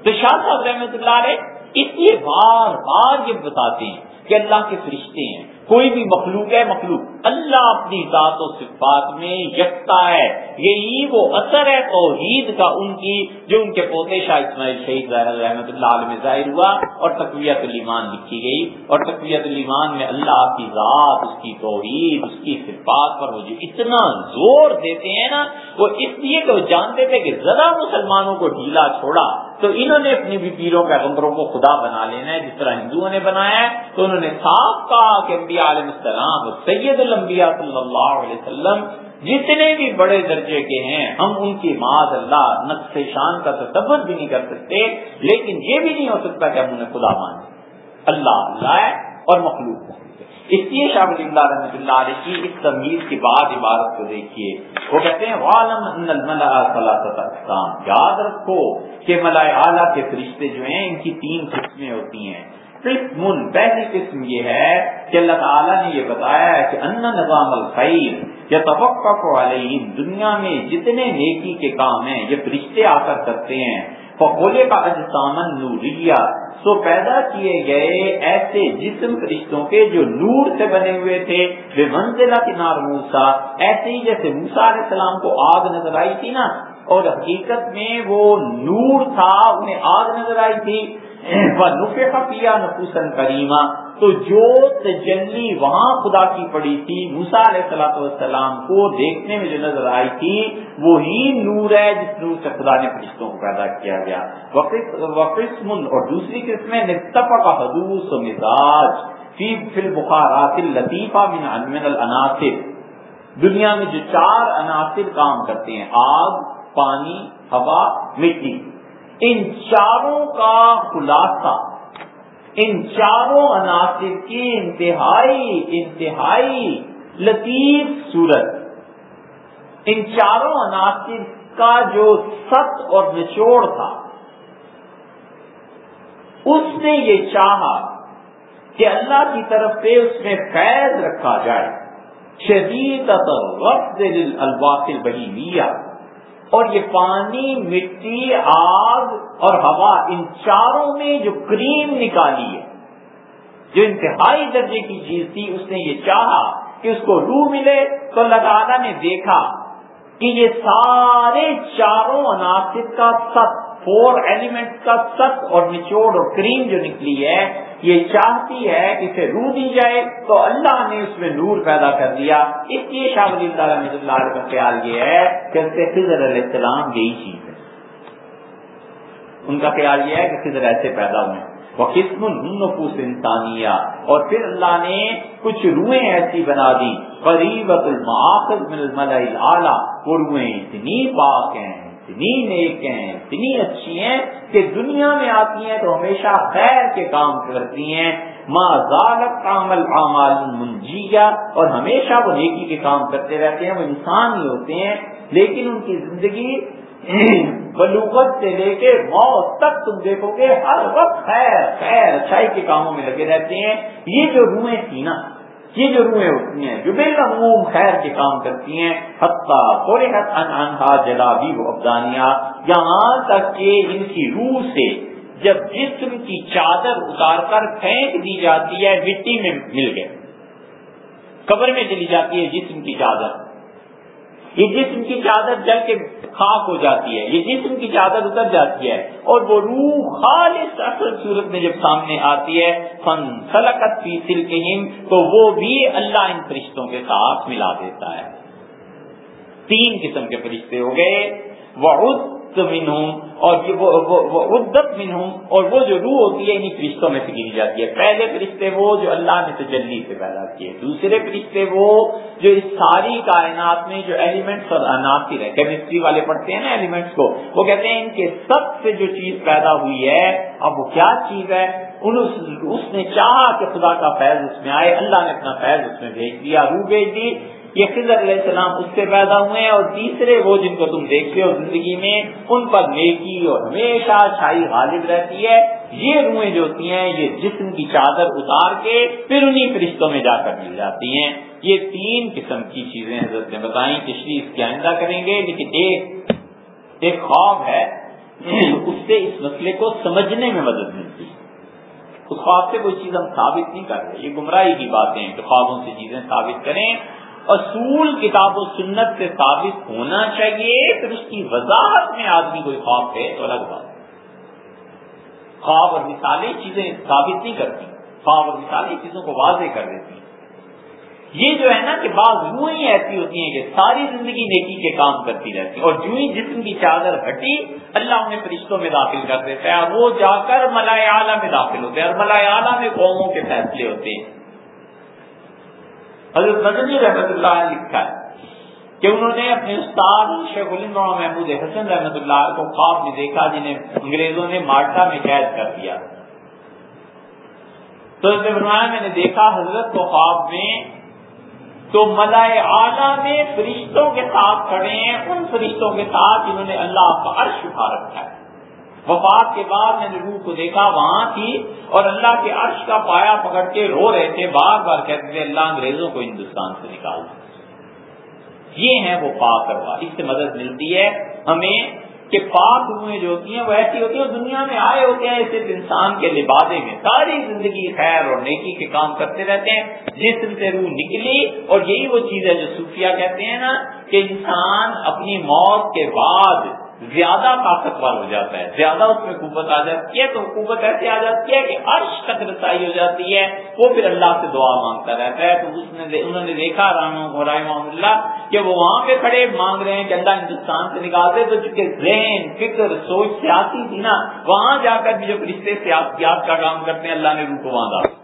تو شاہ صاحب رحمۃ اللہ علیہ اس لیے بار بار یہ بتاتے ہیں کہ اللہ کے فرشتے ہیں۔ کوئی بھی مخلوق ہے مخلوق، اللہ اپنی ذات و صفات میں یکتا ہے۔ یہی وہ اثر ہے توحید کا ان کی، جو ان کے پوتے شاہ اسماعیل شہید رحمۃ اللہ علیہ میں ظاہر ہوا اور تقویت الایمان لکھی گئی۔ اور تقویت الایمان میں اللہ کی ذات، اس کی توحید، اس کی صفات پر وہ جو اتنا زور دیتے ہیں نا، وہ اس لیے کہ وہ جانتے تھے کہ ذرا مسلمانوں کو ڈھیلا چھوڑا تو انہوں نے اپنی بھی پیروں پیغمبروں کو خدا بنا لینا ہے، جس طرح ہندوؤں نے بنایا ہے۔ تو انہوں نے صاف کہا کہ انبیاء علیہ السلام، سید الانبیاء صلی اللہ علیہ وسلم جتنے بھی بڑے درجے کے ہیں، ہم ان کی معاذ اللہ نقص شان کا تصور بھی نہیں کر سکتے، لیکن یہ بھی نہیں ہو سکتا کہ ہم انہیں خدا مانے اللہ اللہ ہے اور مخلوق اس لیے شاہ ولی اللہ رحمۃ اللہ علیہ کی اس تمیز کے بعد عبارت کو دیکھیے۔ وہ کہتے ہیں یاد رکھو کہ ملائے اعلیٰ کے فرشتے جو ہیں، ان کی تین قسمیں ہوتی ہیں۔ قسم، پہلی قسم یہ ہے کہ اللہ تعالیٰ نے یہ بتایا ہے کہ ان نظام الخیر یا توقع علیہ دنیا میں جتنے نیکی کے کام ہیں، یہ فرشتے آ کر کرتے ہیں۔ فقولے کا اجسامن نوریا سو پیدا کیے گئے ایسے جسم فرشتوں کے جو نور سے بنے ہوئے تھے۔ بے منزلہ کی نار موسا ایسے ہی جیسے موسا علیہ السلام کو آگ نظر آئی تھی نا، اور حقیقت میں وہ نور تھا، انہیں آگ نظر آئی تھی۔ نفا پیا نفوسن کریما تو جو تجلی وہاں خدا کی پڑی تھی موسا علیہ السلاۃ والسلام کو دیکھنے میں جو نظر آئی تھی، وہی نور ہے جس نور سے خدا نے فرشتوں کو پیدا کیا گیا۔ وقسم اور دوسری قسم نتفا کا حدوث و مزاج فی فل بخارات لطیفہ من من العناصر دنیا میں جو چار عناصر کام کرتے ہیں، آگ، پانی، ہوا، مٹی۔ ان چاروں کا خلاصہ، ان چاروں عناصر کی انتہائی انتہائی لطیف صورت۔ ان چاروں عناصر کا جو ست اور نچوڑ تھا، اس نے یہ چاہا کہ اللہ کی طرف سے اس میں فیض رکھا جائے۔ شدید وقت الواقل لیا اور یہ پانی، مٹی، آگ اور ہوا، ان چاروں میں جو کریم نکالی ہے، جو انتہائی درجے کی چیز تھی، اس نے یہ چاہا کہ اس کو روح ملے، تو اللہ تعالیٰ نے دیکھا کہ یہ سارے چاروں عناصر کا ست فور ایلیمنٹ کا ست اور نچوڑ اور کریم جو نکلی ہے یہ چاہتی ہے اسے روح دی جائے، تو اللہ نے اس میں نور پیدا کر دیا۔ اس لیے شاہ ولی اللہ رحمۃ اللہ کا خیال یہ ہے کہ خضر علیہ السلام یہی چیز ہے۔ ان کا خیال یہ ہے کہ خضر ایسے پیدا ہوئے۔ وہ قسم نفوس انسانیہ۔ اور پھر اللہ نے کچھ روحیں ایسی بنا دی قریبت المعاقد من الملع اعلیٰ وہ روحیں اتنی پاک ہیں۔ اتنی نیک ہیں، اتنی اچھی ہیں کہ دنیا میں آتی ہیں تو ہمیشہ خیر کے کام کرتی ہیں۔ ماں ذالت کامل اعمال منجیا اور ہمیشہ وہ نیکی کے کام کرتے رہتے ہیں، وہ انسان ہی ہوتے ہیں۔ لیکن ان کی زندگی (clears throat) بلوغت سے لے کے موت تک تم دیکھو گے، ہر وقت خیر خیر، اچھائی کے کاموں میں لگے رہتے ہیں۔ یہ جو روحیں تھی نا یہ جو روحیں ہوتی ہیں، جو بالعموم خیر کے کام کرتی ہیں، حتیٰ تھوڑے حد انہا جلابی و افغانیہ یہاں تک کہ ان کی روح سے جب جسم کی چادر اتار کر پھینک دی جاتی ہے، مٹی میں مل گئے۔ قبر میں چلی جاتی ہے جسم کی چادر۔ یہ جسم کی چادر جل کے خاک ہو جاتی ہے، یہ جسم کی چادر اتر جاتی ہے اور وہ روح خالص اصل صورت میں جب سامنے آتی ہے، فن سلکت فی سلکہم، تو وہ بھی اللہ ان فرشتوں کے ساتھ ملا دیتا ہے۔ تین قسم کے فرشتے ہو گئے۔ من ہوں اور ادت من ہوں اور وہ جو روح ہوتی ہے انہیں فرشتوں میں سے گری جاتی ہے۔ پہلے فرشتے وہ جو اللہ نے تجلی سے پیدا کیے، دوسرے فرشتے وہ جو اس ساری کائنات میں جو ایلیمنٹس اور عناصر ہیں کیمسٹری والے پڑھتے ہیں نا ایلیمنٹس کو، وہ کہتے ہیں ان کے سب سے جو چیز پیدا ہوئی ہے، اب وہ کیا چیز ہے؟ اس نے چاہا کہ خدا کا فیض اس میں آئے، اللہ نے اپنا فیض اس میں بھیج دیا، روح بھیج دی۔ یہ خضر علیہ السلام اس سے پیدا ہوئے ہیں اور تیسرے وہ جن کو تم دیکھتے ہو زندگی میں، ان پر نیکی اور ہمیشہ چھائی غالب رہتی ہے۔ یہ روحیں جو ہوتی ہیں، یہ جسم کی چادر اتار کے پھر انہیں فرشتوں میں جا کر مل جاتی ہیں۔ یہ تین قسم کی چیزیں حضرت نے بتائیں تشریح اس کی آئندہ کریں گے، لیکن ایک ایک خواب ہے۔ (clears throat) اس سے اس مسئلے کو سمجھنے میں مدد ملتی۔ ہے اس خواب سے کوئی چیز ہم ثابت نہیں کر رہے، یہ گمراہی کی باتیں ہیں کہ خوابوں سے چیزیں ثابت کریں۔ اصول کتاب و سنت سے ثابت ہونا چاہیے، پھر اس کی وضاحت میں آدمی کوئی خواب ہے تو الگ بات۔ خواب اور مثالیں چیزیں ثابت نہیں کرتی، خواب اور مثالیں چیزوں کو واضح کر دیتی۔ یہ جو ہے نا کہ بعض روحیں ایسی ہوتی ہیں کہ ساری زندگی نیکی کے کام کرتی رہتی ہیں اور جو ہی جسم کی چادر ہٹی، اللہ انہیں فرشتوں میں داخل کر دیتا ہے اور وہ جا کر ملائے اعلیٰ میں داخل ہوتے ہیں اور ملائے اعلیٰ میں قوموں کے فیصلے ہوتے ہیں۔ حضرت نظمی رحمت اللہ نے لکھا ہے کہ انہوں نے اپنے استاد شیخ محمود حسن رحمت اللہ کو خواب میں دیکھا، جنہیں انگریزوں نے مارٹا میں قید کر دیا۔ تو اس میں نے دیکھا حضرت کو خواب میں، تو ملائے اعلیٰ میں فرشتوں کے ساتھ کھڑے ہیں، ان فرشتوں کے ساتھ جنہوں نے اللہ کا عرش اٹھا رکھا ہے۔ وفات کے بعد میں نے روح کو دیکھا، وہاں تھی اور اللہ کے عرش کا پایا پکڑ کے رو رہے تھے۔ بار بار کہتے تھے، اللہ انگریزوں کو ہندوستان سے نکال یہ ہے وہ پاک کروا اس سے مدد ملتی ہے ہمیں کہ پاک روحیں جو ہوتی ہیں وہ ایسی ہوتی ہیں دنیا میں آئے ہوتے ہیں صرف انسان کے لبادے میں۔ ساری زندگی خیر اور نیکی کے کام کرتے رہتے ہیں۔ جسم سے روح نکلی، اور یہی وہ چیز ہے جو صوفیہ کہتے ہیں نا کہ انسان اپنی موت کے بعد زیادہ طاقتور ہو جاتا ہے، زیادہ اس میں قوت آ جاتی ہے تو قوت ایسے آ جاتی ہے کہ عرش تک رسائی ہو جاتی ہے، وہ پھر اللہ سے دعا مانگتا رہتا ہے۔ تو اس نے انہوں نے دیکھا رام محمد اللہ کہ وہ وہاں پہ کھڑے مانگ رہے ہیں کہ اللہ ہندوستان سے نکالتے تو چونکہ ذہن، فکر، سوچ، سیاسی تھی نا، وہاں جا کر بھی جو رشتے سیاسیات کا کام کرتے ہیں، اللہ نے روح کو وہاں ڈال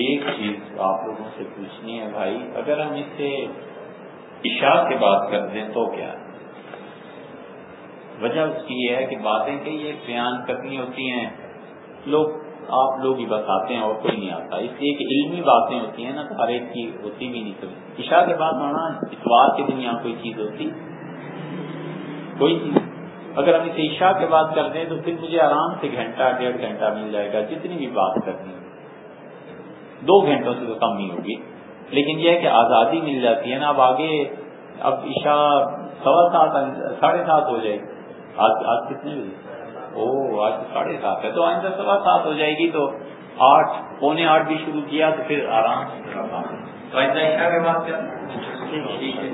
ایک چیز آپ لوگوں سے پوچھنی ہے، بھائی، اگر ہم اس سے عشاء کے بات کر دیں تو کیا؟ وجہ اس کی یہ ہے کہ باتیں کئی ایک بیان کرنی ہوتی ہیں، لوگ، آپ لوگ ہی بس آتے ہیں اور کوئی نہیں آتا۔ اس لیے کہ علمی باتیں ہوتی ہیں نا، تو ہر ایک کی ہوتی بھی نہیں کبھی۔ عشاء کے بعد ہونا اتوار کے دن یہاں کوئی چیز ہوتی؟ کوئی چیز اگر ہم اسے عشاء کے بعد کر دیں تو پھر مجھے آرام سے گھنٹہ، ڈیڑھ گھنٹہ مل جائے گا، جتنی بھی بات کرنی ہے دو گھنٹوں سے تو کم نہیں ہوگی۔ لیکن یہ ہے کہ آزادی مل جاتی ہے نا اب آگے اب عشاء سوا سات ساڑھے سات ہو جائے گی۔ آج آج کتنے بجے؟ او آج ساڑھے سات ہے۔ تو آئندہ سوا سات ہو جائے گی تو آٹھ پونے آٹھ بھی شروع کیا تو پھر آرام سے تو آئندہ عشاء کے بعد کیا؟ ٹھیک ہے